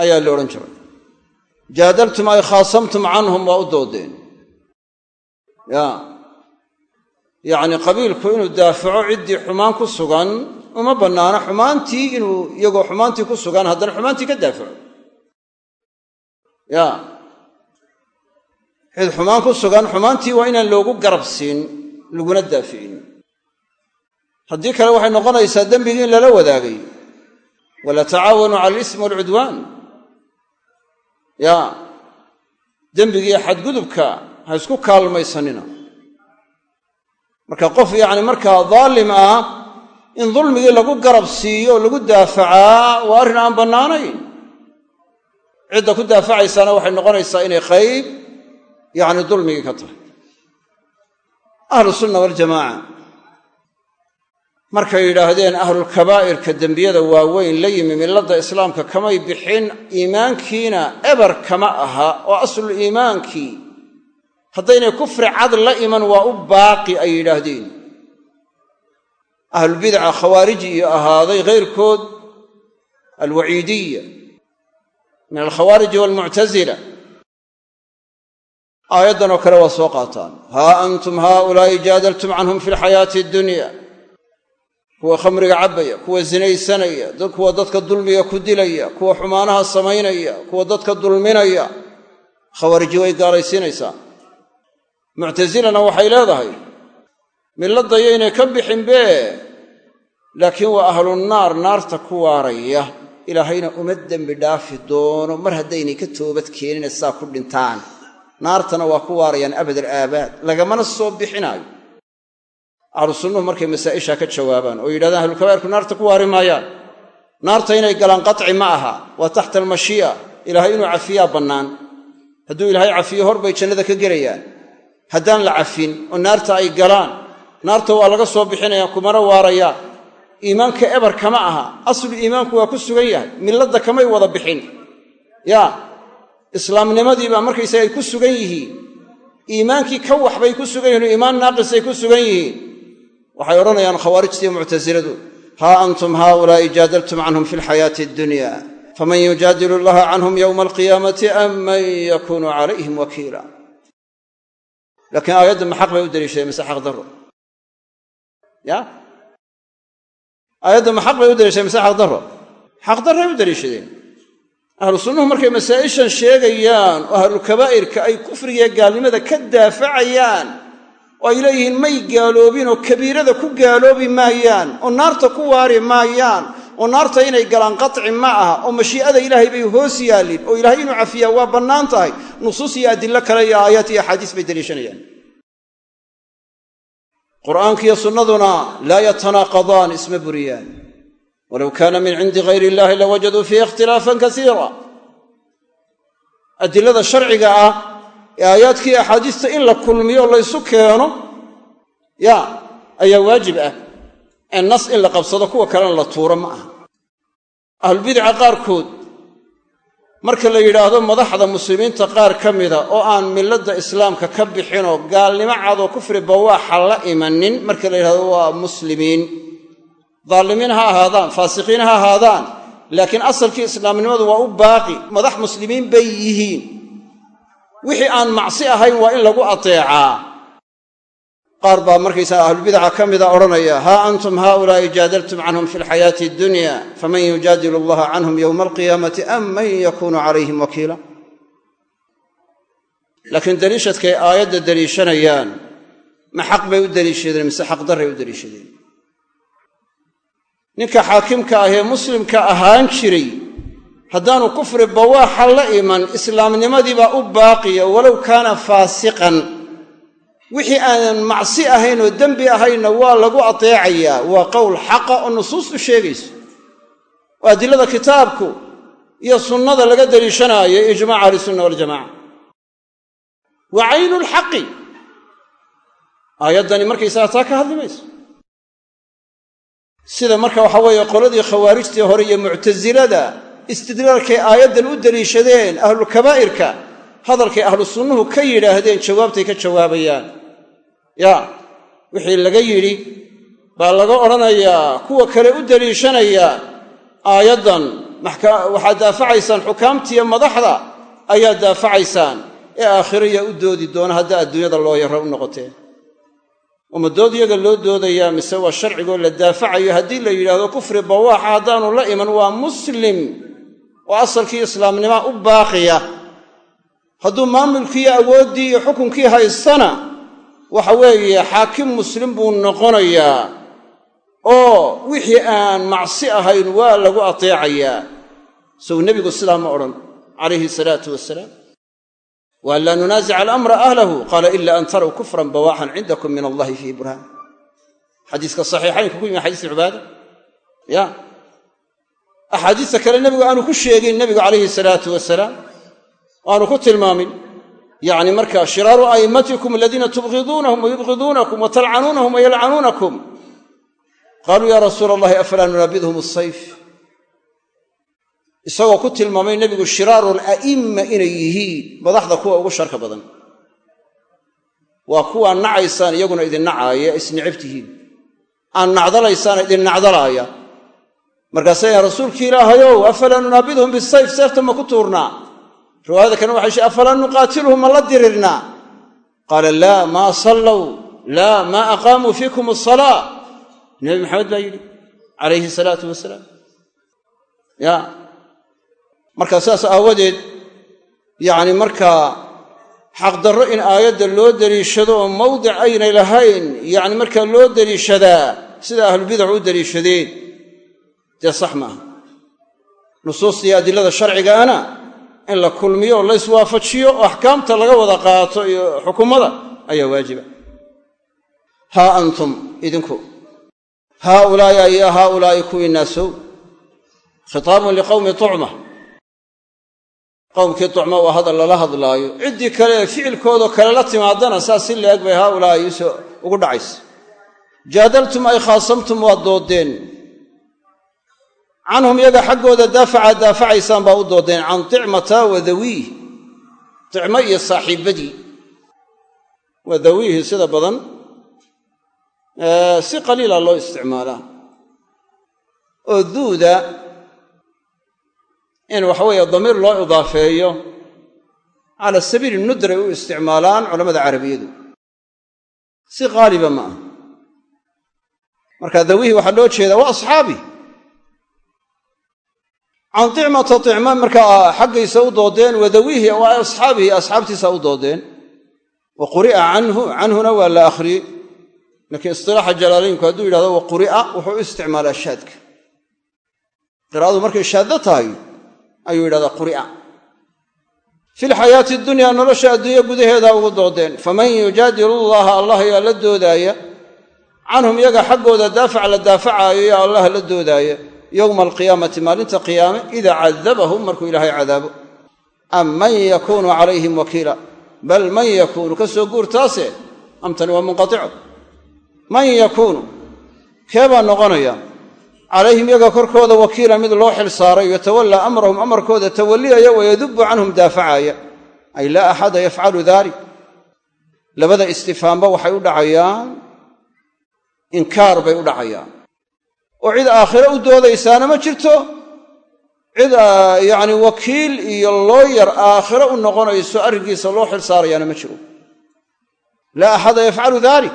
ayaa la odhan jiray. Jaadaltum ay khaasamtum canhum waa u doodeen. Ya. Yacni qabiilku inuu daafaco ciddii xumaan ku sugan uma bannaana xumaantii inuu iyagoo xumaantii ku sugan haddana xumaantii ka daafaco. Ya. Cid xumaan ku sugan xumaantii waa inaan loogu garab siin laguna daaficin haddii kale waxay noqonaysaa dembigii in lala wadaagay. Wala tacaawanu cala alismi walcudwaan ya dembigiiyo xadgudubka ha isku kaalmaysanina. Marka qof yacni markaa daalim ah in dulmigii lagu garab siiyo o lagu daafacaa waa arrin aan bannaanayn. Cidda ku daafacaysaana waxay noqonaysaa inay qayb yacni dulmigii ka tahay. Ahlu sunna waljamaaca markay yidhaahdeen ahlulkabaa'irka dembiyada waaweyn la yimi milladda islaamka kamay bixin iimaankiina eber kama aha oo aslul iimaankii. Haddaynay kufri cad la iman waa u baaqi ay yidhaahdeen. Ahlulbidca khawaariji iyo ahaaday kayrkood alwaciidiya min alkhawaariji waalmuctasila aayaddan oo kale waa soo qaataan. Haa antum haaulaa'i jaadaltum canhum fi lxayaati addunya kuwa khamriga cabbaya kuwa sinaysanaya kuwa dadka dulmiga ku dilaya kuwa xumaanaha samaynaya kuwa dadka dulminaya. Khawaariji way gaalaysiinaysaa muctasilana waxay leedahay milladaya inay ka bixinbe laakiin waa ahlunaar naarta ku waaraya. Ilaahayna uma dembi dhaafi doono mar haddaynay ka toobad keenina saa ku dhintaan. Naartana waa ku waarayaan abad al aabaad lagamana soo bixinaayo ahlu sunnuhu markay masaa'ishaa ka jawaabaan oo yidhahdaan ahlulkabaa'irku naarta ku waari maayaan. Naarta inay galaan qaci ma aha waa taxta almashii'a. Ilaahay inuu cafiyaa bannaan. Hadduu ilaahay cafiyo hor bay jannada ka gelayaan. Haddaan la cafin oo naarta ay galaan naarta waa laga soo bixinaya kumana waarayaa. Iimaanka eber kama aha. Aslu iimaanku waa ku sugan yahay. Milladda kamay wada bixin. Yaa islaamnimadiibaa markaysaga ay ku sugan yihiin. Iimaankii ka waxbay ku sugan yihiin oo iimaan naaqisay ku sugan yihiin waxay odhanayaan khawaarijtiiyo muctasiladu haa antum haaulaa'i jaadaltum canhum fi lxayaati addunya faman yujaadilu allaha canhum yowma alqiyaamati am man yakunu calayhim wakiila. Laakiin aayadda ma bay u daliishadeen mise xaq daro ya? Aayadda ma xaq bay u daliishadeen mise xaq daro xaq darray u daliishadeen. Ahlu sunnuhu markay masaa'ishan sheegayaan oo ahlulkabaa'irka ay kufrigiiyo gaalnimada ka daafacayaan oo ay leeyihiin may gaaloobin oo kabiirada ku gaaloobi maayaan oo naarta ku waari maayaan oo naarta inay galaan qaci ma aha oo mashii'ada ilaahay bay hoos yaallin oo ilaahay inuu cafiyaa waa bannaan tahay. Nusuus iyo adillo kale iyo aayaat iyo axaadiis bay daliishanayaan. Qur'aankiiyo sunnaduna laa yatanaaqadaan isma buriyaan. Walow kaana min cindi gayr illahi lawajaduu fiihi ikhtilaafan kasiira. Adilada sharciga ah ee aayaadkiiyo axaadiista in la kulmiyo laysu keeno ya ayaa waajib ah. Ee nas in la qabsado kuwa kalena la tuuro ma aha. Ahlulbidaca qaarkood marka la yidhaahdo madaxda muslimiinta qaar ka mida oo aan milladda islaamka ka bixinoo gaalnimo cadoo kufri bawaaxa la imanin. Marka la yidhahdo waa muslimiin. Daalimiin ha ahaadaan faasiqiin ha ahaadaan. Laakiin asalkii islaamnimadu waa u baaqi. Madax muslimiin bay yihiin wixii aan macsi ahayn waa in lagu ateecaa. Qaar baa markaysaa ahlulbidaca ka mida odhanaya haa antum haaulaa'i jaadaltum canhum fi lxayaati addunya faman yujaadilu allaha canhum yowma alqiyaamati am man yakunu calayhim wakiila? Laakiin daliishadkay aayadda daliishanayaan ma xaq bay u daliishadeen mise xaqdarray u daliishadeen ninka xaakimka ah ee muslimka ahaan jiray haddaanu kufri bawaaxa la iman islaamnimadiibaa u baaqiya walow kaana faasiqan. Wixii aanan macsi ahayn oo dembi ahaynna waa lagu ateecayaa waa qowl xaqa oo nusuustu sheegayso oo adilada kitaabku iyo sunnada laga daliishanaayo ijmaaca ahlisunna waljamaca wa caynu lxaqi aayaddani markaysaga taa ka hadli mayso sida marka waxa weeye qoladii khawaarijtii hore iyo muctasilada istidlaalkay aayaddan u deliishadeen ahlulkabaa'irka hadalkay ahlu sunnuhu ka yidhaahdeen jawaabtay ka jawaabayaan. Ya wixii laga yidhi baa laga odhanayaa kuwa kale u deliishanaya aayaddan. Waxaad daafacaysaan xukaamtiiyo madaxda ayaad daafacaysaan ee aakhiro yaa u doodi doona haddaa adduunyada loo yarro u noqoteen uma dood yaga loo doodayaa mise waa sharcigoo la daafacayo? Haddii la yidhaahdo kufri bawaaxa haddaanu la iman waa muslim oo asalkii islaamnimaa u baaqiya. Hadduu maamulkiiyo awooddii iyo xukunkii haystana waxa weeye xaakim muslim buu noqonayaa oo wixii aan macsi ahayn waa lagu ateecayaa. Sow nebigu sidaa ma odhan calayhi salaatu wasalaam waan laa nunaasica alamra ahlahu qaala ila an taraw kufran bawaaxan cindakum min allahi fiihi burhaan. Xadiiska saxiixaynka ku yimi xadiiska cibaada ya axaadiista kale nebigu aanu ku sheegin nebigu calayhi salaatu wasalaam aanu ku tilmaamin yacni marka shiraaru a'immatikum aladiina tubghiduunahum wayubghiduunakum wa talcanuunahum wa yalcanuunakum qaaluu ya rasuula allahi afalaa nunaabidhum asayf isagoo ku tilmaamay nebigu shiraaru ala'imma inay yihiin madaxda kuwa ugu sharka badan waa kuwaa nacaysaan iyaguna idin nacaaya isnicab tihiin aan nacdalaysaana idin nacdalaaya markaasay rasuulkii ilaahayow afalaa nunaabidhum bisayf seefta ma ku tuurnaa. Riwaayada kalena waxay shee afalaa nuqaatilhum ma la dirirnaa qaala laa maa sallow laa maa aqaamuu fiikum asalaa nebi maxamed baa yidhi calayhi salaatu wasalaam. Ya marka saas aawadeed yacni markaa xaqdarro in aayadda loo deliishado oo mawdic aynay lahayn yacni markaa loo deliishadaa sida ahlubidacu u deliishadeen dee sax maaha nusuustiiyo adilada sharcigaana in la kulmiyo oo la yswaafajiyo oo axkaamta laga wada qaato iyo xukummada ayaa waajiba. Haa antum idinku. Haaulaa'i ayaa haaulaa'i kuwii naasow. Khitaabun liqowmi tucma. Qowmkii tucma waa hadal lala hadlaayo ciddii kale ee ficilkoodoo kale la timaadana saas si la-eg bay haaulaa'i ugu dhacaysa. Jaadaltum ay khaasamtum waad doodeen canhum iyaga xaggooda daafacaad daafacaysaan baa u doodeen can ticmata wa dawiih ticmo iyo saaxiibbadii waa dawiihi sida badan si qaliila loo isticmaalaa. Oo duuda in waxaweeye damiir loo idaafeeyo cala sabiili nudray u isticmaalaan culammada carabiyadu si qaaliba ma aha. Marka dawiihi waxaa loo jeedaa waa asxaabi can ticmata ticma markaa xaggiisa u doodeen wadawiihi waa asxaabihi asxaabtiisa u doodeen wa quri'a canhu canhuna waa la akhriyey laakiin istilaaxa jalaalaynku hadduu yidhahdo wa quri'a wuxuu u isticmaalaa shaadka. Qiraa'adu markay shaaddo tahay ayuu yidhahdaa quri'a. Fi lxayaati dunyaa nolosha adduunye gudaheeda ugu doodeen. Faman yujaadilu llaha allah yaa la doodaaya canhum iyaga xaggooda daafac la daafacaayo yaa allah la doodaaya yowma alqiyaamati maalinta qiyaame idaa cadabahum markuu ilaahay cadaabo. Am man yakuunu calayhim wakiila? Bal man yakuunu ka soo guurtaase? Amtani waa munqatico man yakuunu kee baa noqonaya? Calayhim yaga korkooda wakiila mid loo xil saaray yatawallaa amrahum amarkooda tawalliyaya wayadubu canhum daafacaya. Ay laa axada yafcalu dalik labada istifaamba waxay u dhacayaan inkaar bay u dhacayaan oo cid aakhiro u doodaysaana ma jirto? Cid yacni wakiil iyo looyar aakhiro u noqonayso arrinkiisa loo xil saarayaana ma jiro. Laa axada yafcalu dalik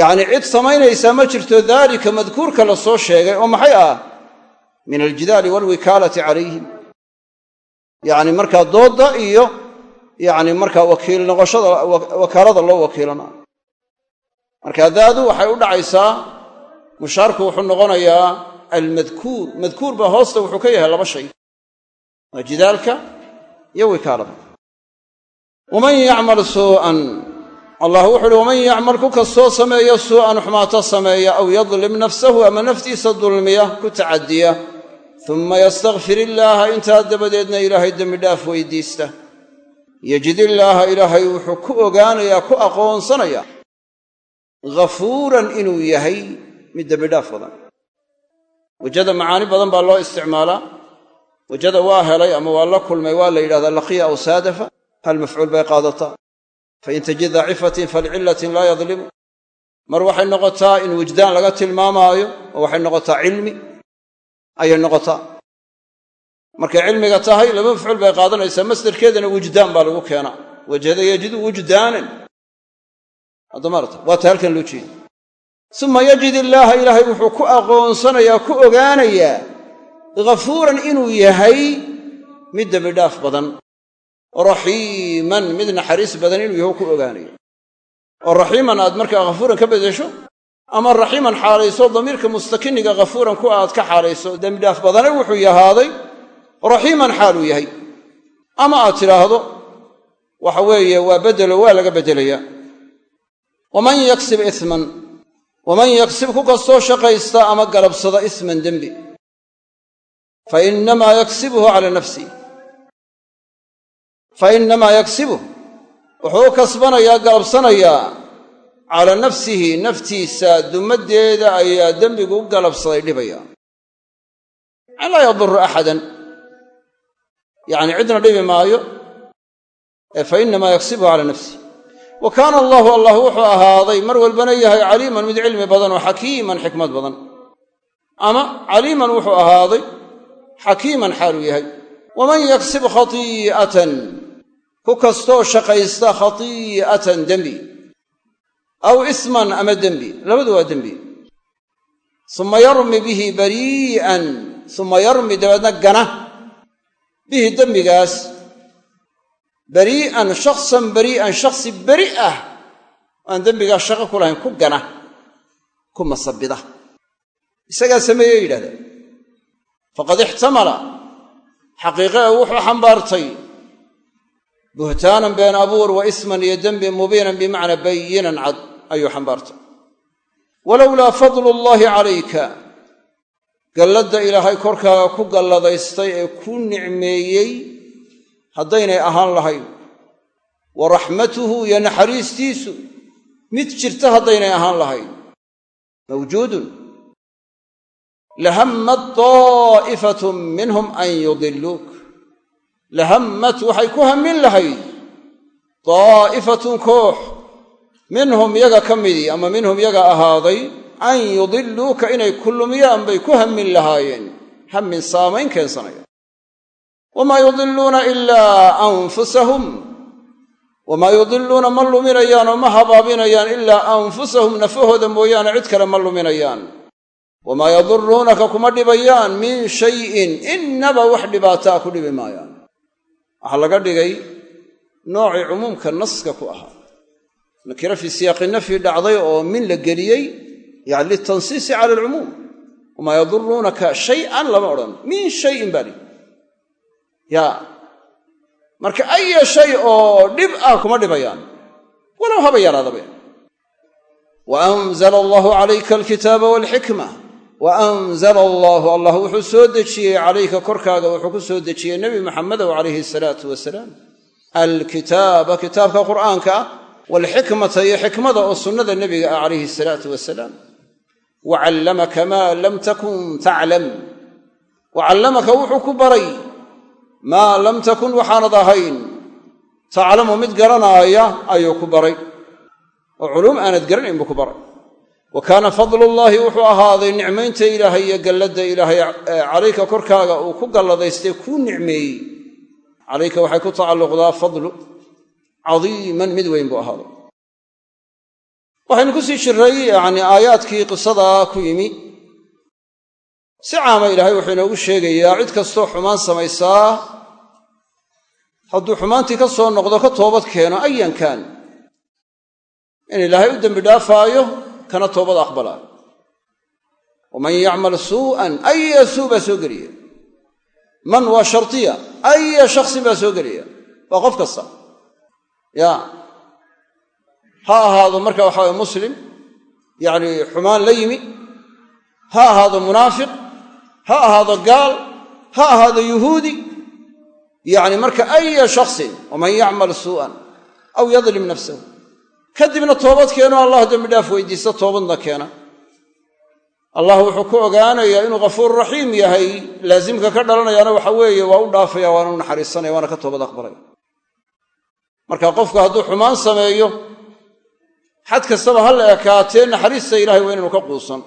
yacni cid samaynaysaa ma jirto daalika madkuurka la soo sheegay oo maxay ah min aljidaali waalwikaalati calayhim. Yacni markaa doodda iyo yacni markaa wakiil noqoshada wakaalada loo wakiilanaayo marka daadu waxay u dhacaysaa mushaarku wuxuu noqonayaa almadkuur. Madkuur baa hoosta wuxuu ka yahay laba shay. Waa jidaalka iyo wikaalada waman yacmal suu'an allah wuxu uhi waman yacmal ku kastoo sameeya suu'an xumaato sameeya aw yadlim nafsahu ama naftiisa dulmiya ku tacadiya uma yastakfir illaaha intaa dabadeedna ilaahay dembidhaaf weydiista. Yajid illaaha ilaahay wuxuu ku ogaanayaa ku aqoonsanayaa. Ghafuuran inuu yahay mid dembidhaaf badan. Wajada macaani badan baa loo isticmaalaa. Wajada waa helay ama waa la kulmay waa la yidhahdaa laqiya aw saadafa hal mafcuul bay qaadataa. Fain tajid dacifatin falcillatin laa yadlimu. Mar waxay noqotaa in wijdaan laga tilmaamaayo oo waxay noqotaa cilmi ayay noqotaa. Markay cilmiga tahay laba mafcuul bay qaadanaysaa. Masdarkeedana wujdaan baa lagu keenaa. Wajada yajidu wujdaanan. Addamarta waata halkan loo jeeda uma yajid illaaha ilaahay wuxuu ku aqoonsanayaa ku ogaanayaa ghafuuran inuu yahay mid dembidhaaf badan raxiiman mid naxariis badan inuu yahay ku ogaanaya. Oo raxiiman aad markaa ghafuuran ka beddesho ama raxiiman xaalayso damiirka mustakiniga ghafuuran ku aad ka xaalayso dembidhaaf badane wuxuu yahaaday raxiiman xaaluu yahay. Ama aad tidhaahdo waxa weeye waa beddelo waa laga beddelayaa. Waman yaksib isman waman yaksib ku kastoo shaqaysta ama galabsada isman dembi fa innamaa yaksibuhu calaa nafsih fa innamaa yaksibuh wuxuu u kasbanayaa galabsanayaa calaa nafsihi naftiisa dumaddeeda ayaa dembigu u galabsaday dhibaya an laa yaduru axadan yacni cidna dhibi maayo ee fa innamaa yaksibuhu calaa nafsih wa kaana allaahu allah wuxuu ahaaday mar walbana yahay caliiman mid cilmi badan oo xakiiman xikmad badan. Ama caliiman wuxuu ahaaday xakiiman xaaluu yahay. Waman yaksib khatii'atan ku kastoo shaqaysta khatii'atan dembi. Aw isman ama dembi labadu waa dembi. Suma yarmi bihi barii'an suma yarmi dabeedna gana. Bihi dembigaas barii'an shaksan barii'an shaksi beri ah. Aan dembigaas shaqo ku lahayn ku gana ku masabida. Isagaa sameeye yidhahdaa faqad ixtamala. Xaqiiqe ee wuxuu xambaartay buhtaanan been abuur wa isman iyo dembi mubiinan bimacnaa bayinan cad ayuu xambaartay. Walowlaa fadlu llaahi calayka. Galladda ilaahay korkaaga ku galladaystay ee ku nicmeeyey haddaynay ahaan lahayn. Wa raxmatuhu iyo naxariistiisu mid jirta haddaynay ahaan lahayn. Mawjuudun. Lahammad daa'ifatun minhum an yudiluuk lahammad waxay ku hammin lahayd. Daa'ifatun koox. Minhum yaga ka midii ama minhum yaga ahaaday an yudiluuka inay ku lumiyaan bay ku hammin lahaayeen. Hammin saamayn keensanaya wamaa yudiluuna ilaa anfusahum wamaa yudiluuna ma luminayaan oo ma habaabinayaan ilaa anfusahum nafahooda mooyaane cid kale ma luminayaan wamaa yaduruunaka kuma dhibayaan min shayin innaba wax dhibaataa ku dhibi maayaan waxaa laga dhigay noocii cumuumka naska ku ahaa nakira fii siyaaqi nafyi dhacday oo min la geliyey yani litansiisi cala alcumuum wamaa yaduruunaka shay-an lama odhan min shayin baa ya. Marka aya shay oo dhib ah kuma dhibayaan. Walow haba yaraadaba wa anzala allahu calayka alkitaaba walxikma. Wa anzala allaahu allah wuxuu soo dejiyey calayka korkaaga wuxuu ku soo dejiyey nebi maxamedow calayhi asalaatu wasalaam alkitaaba kitaabka qur'aanka ah waalxikmata iyo xikmada oo sunnada nebiga ah calayhi asalaatu wasalaam wa callamaka maa lam takun taclam wa callamaka wuxuu ku baray maa lam takun waxaanad ahayn. Taclamu mid garanaaya ayuu ku baray. Oo culuum aanad garanayn buu ku baray. Wa kaana fadlullaahi wuxuu ahaaday nicmaynta ilaahay iyo galladda ilaahay calayka korkaaga uu ku galladaystay kuu nicmeeyey. Calayka waxay ku tacalluqdaa fadlu cadiiman mid weyn buu ahaaday. Waxaynu ku sii yacnii aayaadkii qisadaa ku yimi si caama ilaahay wuxuu inoogu sheegayaa cid kastoo xumaan samaysaa hadduu xumaantii ka soo noqdo ka toobad keeno ayan kaan. In ilaahay u dembi dhaafaayo kana toobad aqbalaayo waman yacmal suu'an aya suu baa soo geliya. Man waa shartiya aya shaksin baa soo gelaya waa qof kasta. Ya. Ha ahaado marka waxa waye muslim yacni xumaan la yimi. Ha ahaado munaafiq ha ahaado gaal ha ahaado yuhuudi yacni marka aya shaksin waman yacmal suu'an aw yadlim nafsahu. Kadibna toobad keeno allah dembi dhaaf weydiista toobadna keena. Allah wuxuu ku ogaanayaa inuu ghafuur raxiim yahay laasimka ka dhalanayaana waxa weeye waa u dhaafaya waana u naxariisanaya waana ka toobad aqbalaya. Marka qofku hadduu xumaan sameeyo xad kastaba ha la ekaatee naxariista ilahay waa inaynu ka quusan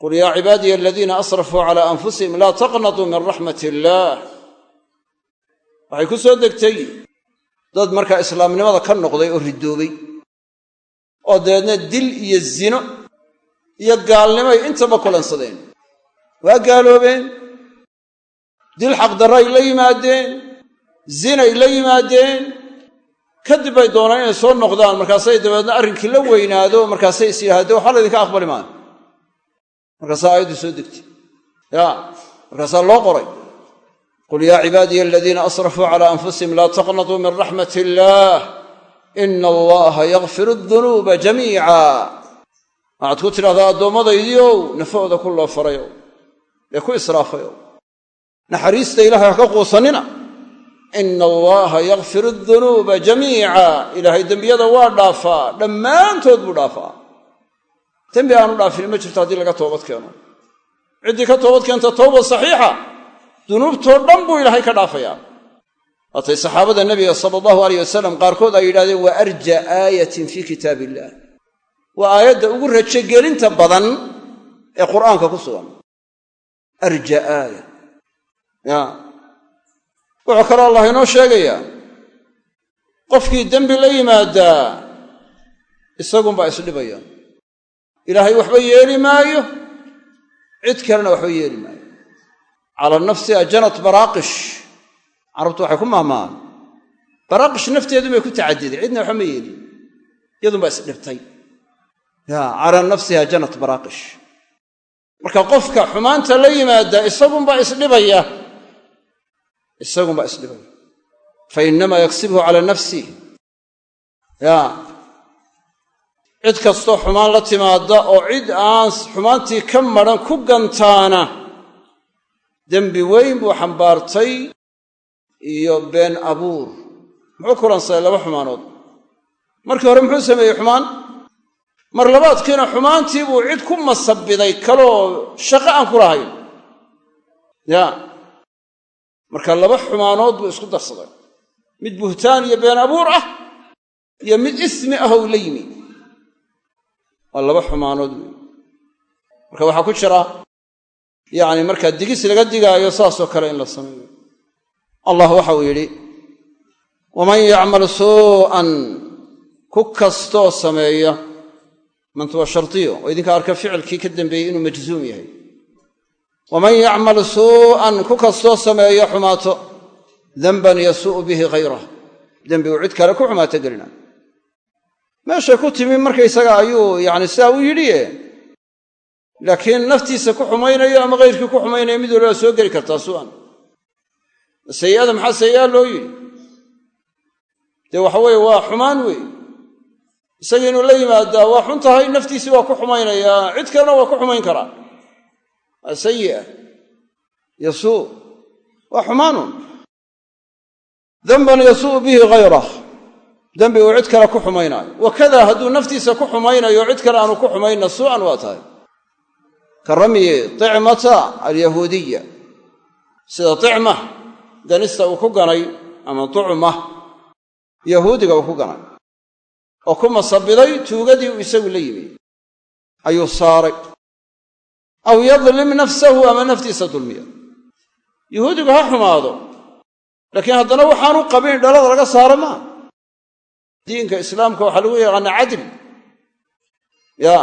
qul yaa cibaadiya aladiina asrafuu calaa anfusihim laa taqnatuu min raxmat illaah waxay ku soo degtay dad markaa islaamnimada ka noqday oo ridoobay oo dabeedna dil iyo zino iyo gaalnimay intaba kulansadeen. Waa gaaloobeen dil xaqdarray la yimaadeen zinay la yimaadeen kadib bay doonaan inay soo noqdaan markaasay dabeedna arrinkii la weynaado markaasay is yidhahdeen waxba laydinka aqbali maayo markaasaa aayaddu soo degtay. Ya markaasaa loo qoray. Qul yaa cibaadiya aladiina asrafuu calaa anfusihim laa taqnatuu min raxmat illaah ina allaha yakfiru dunuuba jamiica. Waxaad ku tidhahdaa addoommadaydiiow nafahooda ku loo farayo ee ku israafayo naxariista ilahay ha ka quusannina ina allaha yakfiru dunuuba jamiica. Ilaahay dembiyada waa dhaafaa dhammaantood buu dhaafaa dembi aanu dhaafin ma jirto haddii laga toobad keeno. Ciddii ka toobad keenta towba saxiixa. Dunuubtoo dhan buu ilaahay ka dhaafayaa waatay saxaabada nebiga sala allahu aleyh wasalam qaarkood ay yidhahdeen waa arja aayatin fii kitaab illaah waa aayadda ugu rajogelinta badan ee qur'aanka ku sugan. Arja aaya. Ya. Wuxuu kaloo allah inoo sheegayaa qofkii dembi la yimaadaa isagunbaa isdhibaya ilaahay waxba yeeli maayo. Cid kalena waxba yeeli maayo. Cala nafsiha janat baraaqish. Carabtu waxay ku maahmaahan baraaqish nafteedun bay ku tacadiday cidna waxba ma yeelin. Iyadunbaa isdhibtay. Cala nafsiha janat baraaqish. Marka qofka xumaanta la yimaada isagunbaa isdhibaya. Isagunbaa isdhibaya. Fa innamaa yaksibhu cala nafsih ya cid kastoo xumaan la timaada oo cid aan xumaantii ka madhan ku gantaana dembi weyn buu xambaartay iyo been abuur. Muxuu kulansaday laba xumaanood markii hore muxuu sameeyey xumaan? Mar labaadkiina xumaantii buu cid ku masabiday kaloo shaqo aan ku lahayn. Ya marka laba xumaanood buu isku darsaday. Mid buhtaan iyo been abuur ah iyo mid ismi ah ou la yimi waa laba xumaanood wey marka waxaa ku jira yacni markaa digis laga digaayo saasoo kale in la sameeyo. Allah waxa uu yidhi waman yacmal suu'an ku kastoo sameeya mantu waa shardiyo oo idinka arka ficilkii ka dambeeyey inuu majzuum yahay. Waman yacmal suu'an ku kastoo sameeya xumaato denban yasuu'u bihi hayrah dembi uu cid kale ku xumaato gelina meeshay ku timi markaysaga ayuu yacni sidaa u yidhiye. Laakiin naftiisa ku xumaynayo ama hayrkii ku xumaynayo mid walba soo geli kartaa su'an sayi'ada maxaa sayi'a loo yidhi? Dee waxa weeye waa xumaan weeye. Isagii inuu la yimaadaa waa xun tahay naftiisii waa ku xumaynayaa cid kalena waa ku xumayn karaa. Waa sayi'a yasuu. Waa xumaanun denban yasuu'u bihi hayrah dembi uu cid kale ku xumaynaayo. Wakada hadduu naftiisa ku xumaynayo cid kale aanu ku xumayna suu'an waa tahay. Ka ramyi ticmata alyahuudiya sida ticma ganista uu ku ganay ama tucma yahuudiga uu ku ganay. Oo ku masabiday tuugadii uu isagu la yimi. Ayuu saaray. Aw yadlim nafsahu ama naftiisa dulmiya. Yahuudigu ha xumaado. Laakiin haddana waxaanu qabin dhalada laga saaro maa diinka islaamka waxaa lagu yaqaanaa cadl. Ya.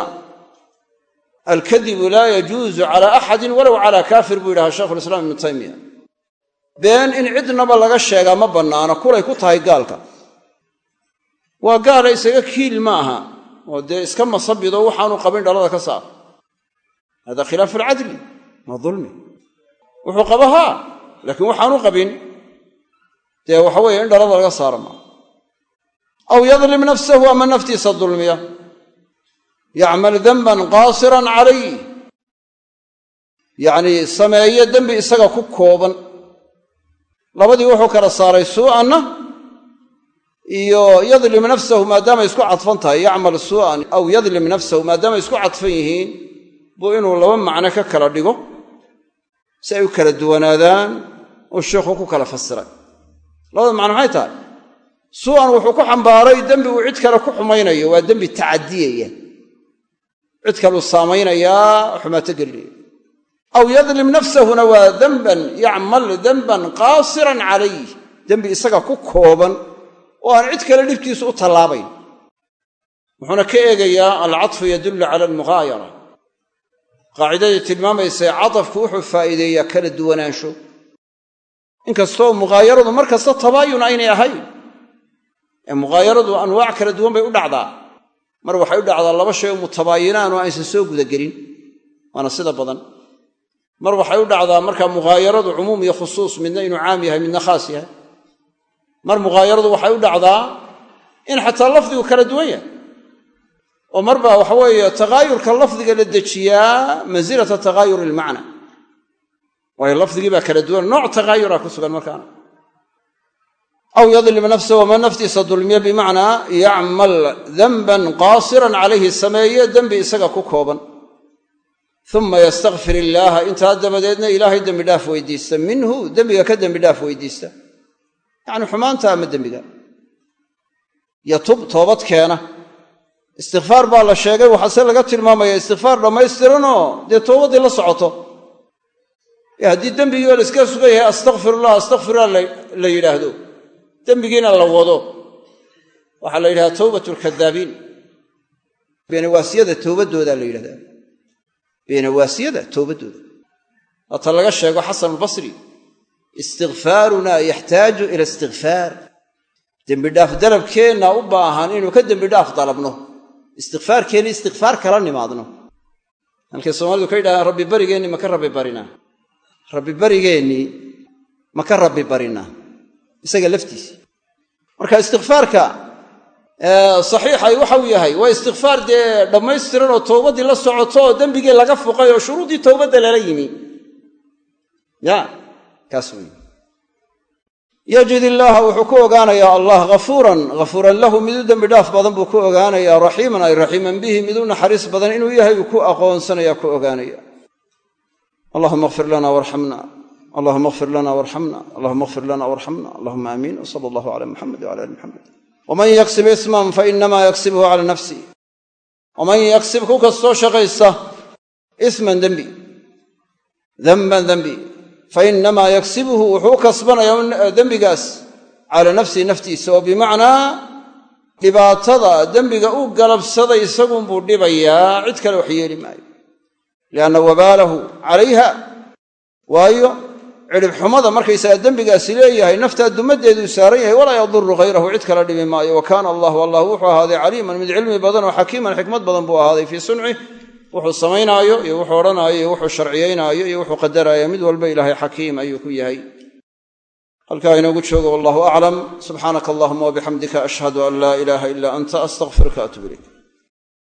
Alkadibu laa yajuuzu cala axadin walow cala kaafir buu yidhaha shaykhulislaam ibnu taymiya. Been in cidnaba laga sheegaa ma bannaano kulay ku tahay gaalka. Waa gaala isaga kiil ma aha oo dee iska masabido waxaanu qabin dhalada ka saar. Hada khilaafu alcadli waa dulmi. Wuxuu qaba haa laakiin waxaanu qabin. Dee waxa weeye in dhalada laga saaro maa aw yadlim nafsahu ama naftiisa dulmiya yacmal denban qaasiran calayh yacnii sameeye dembi isaga ku kooban labadii wuxuu kala saaray suu'anna iyo yadlim nafsahu maadaamay isku cadfan tahay yacmal suu'an aw yadlim nafsahu maadaamay isku cadfan yihiin buu inuu laba macno ka kala dhigo si ay u kala duwanaadaan uu ku kala fasiray labada macno maxay tahay su'an wuxuu ku xambaaray dembi uu cid kale ku xumaynayo waa dembi tacadiyaya. Cid kaluu saamaynayaa xumaato gelinaya aw yadlim nafsahuna waa denban yacmal denban qaasiran calayh dembi isaga ku kooban oo aan cid kale dhibkiisu u tallaabayn. Wuxuuna ka eegayaa alcatfu yadullu cala almuqaayara qaacidadii tilmaamaysay catafku wuxuu faa'iideeyaa kala duwanaansho. Inkastoo muqaayaradu mar kasta tabaayun aynay ahayn ee anwaac kala duwan bay u dhacdaa. Mar waxay u dhacdaa laba shay oo mutabaayinaan oo aysan soo gudagelin waana sida badan. Mar waxay u dhacdaa markaa muqaayaradu cumuum iyo khusuus midna inuu caam yahay midna khaas yahay. Mar muqaayaradu waxay u dhacdaa in xataa lafdigu kala duwan yahay. Oo marba waxa weeye taqaayurka lafdiga la dejiyaa mansilata taqaayur ilmacna waayo lafdigii baa kala duwan nooc taqaayura ku sugan markaana aw yadlim nafsahu wamaa naftiisa dulmiya bimacnaa yacmal denban qaasiran calayhi sameeye dembi isaga ku kooban uma yastakfir illaaha intaa dabadeedna ilaahay dembi dhaaf weydiista minhu dembiga ka dembi dhaaf weydiista yacni xumaanta ama dembiga yatub toobad keena istikfaar baa la sheegay waxaase laga tilmaamaya istikfaar dhammaystiranoo dee toobaddii la socoto haddii dembigii oo la iska sugan yahay astakfirullah astakfirullah la yidhaahdo dembigiina la wado. Waxaa la yidhahdaa towbat lkadaabiin beenawaasiyada towbaddooda la yidhahdaa. Beenawaasiyada towbaddooda waata laga sheego xasan albasri istikfaaruna yaxtaaju ila istikfaar dembidhaaf dalabkeenna u baahan inuu ka dembidhaaf dalabno. Istikfaarkeenni istikfaar kala nimaadno. Halkay soomaalidu ka yidhahdaan rabbi barigeennii maka rabbi barinaa rabbi barigeennii maka rabbi barinaa isaga laftiisa marka istikfaarka saxiixay waxau yahay waa istikfaar dee dhammaystiran oo towbaddii la socoto oo dembigii laga fuqay oo shuruuddii towbadda lala yimi. Ya kaas wey yajid illaaha wuxuu ku ogaanayaa allah ghafuuran ghafuuran lahu mid u dembi dhaaf badan buu ku ogaanayaa raxiiman ay raxiiman bihi mid u naxariis badan inuu yahay uu ku aqoonsanaya ku ogaanaya. Allahuma akfir lana warxamna allahuma akfir lana warxamna allahuma akfir lana warxamna allahuma aamiin wsala allahu cala muxamed wcala ali muxamed waman yaksib isman fainamaa yaksibhu cala nafsi. Waman yaksib ku kastoo shaqaysta isman dembi denban dembi fainamaa yaksibhu wuxuu kasbanayaa dembigaas cala nafsihi naftiisa. Oo bimacnaa dhibaatada dembiga u galabsaday isagunbuu dhibayaa cid kale wax yeeli maayo. Lianna wabaalahu calayha waayo cidhibxumada markaysagaa dembigaasi leeyahay naftaa dumaddeeduu saaran yahay walaa yaduru hayrahu cid kala dhibi maayo. Wa kaana allahu allah wuxuu ahaaday caliiman mid cilmi badan oo xakiiman xikmad badan buu ahaaday fii suncih wuxuu samaynaayo iyo wuxuu odhanaayo iyo wuxuu sharciyaynaayo iyo wuxuu qadaraayo mid walba ilaahay xakiim ayuu ku yahay. Halkaa inoogu joogo wallahu aclam subxaanaka allahuma wabixamdika ashhadu an laa ilaaha ilaa anta astaqfiruka atub ilayk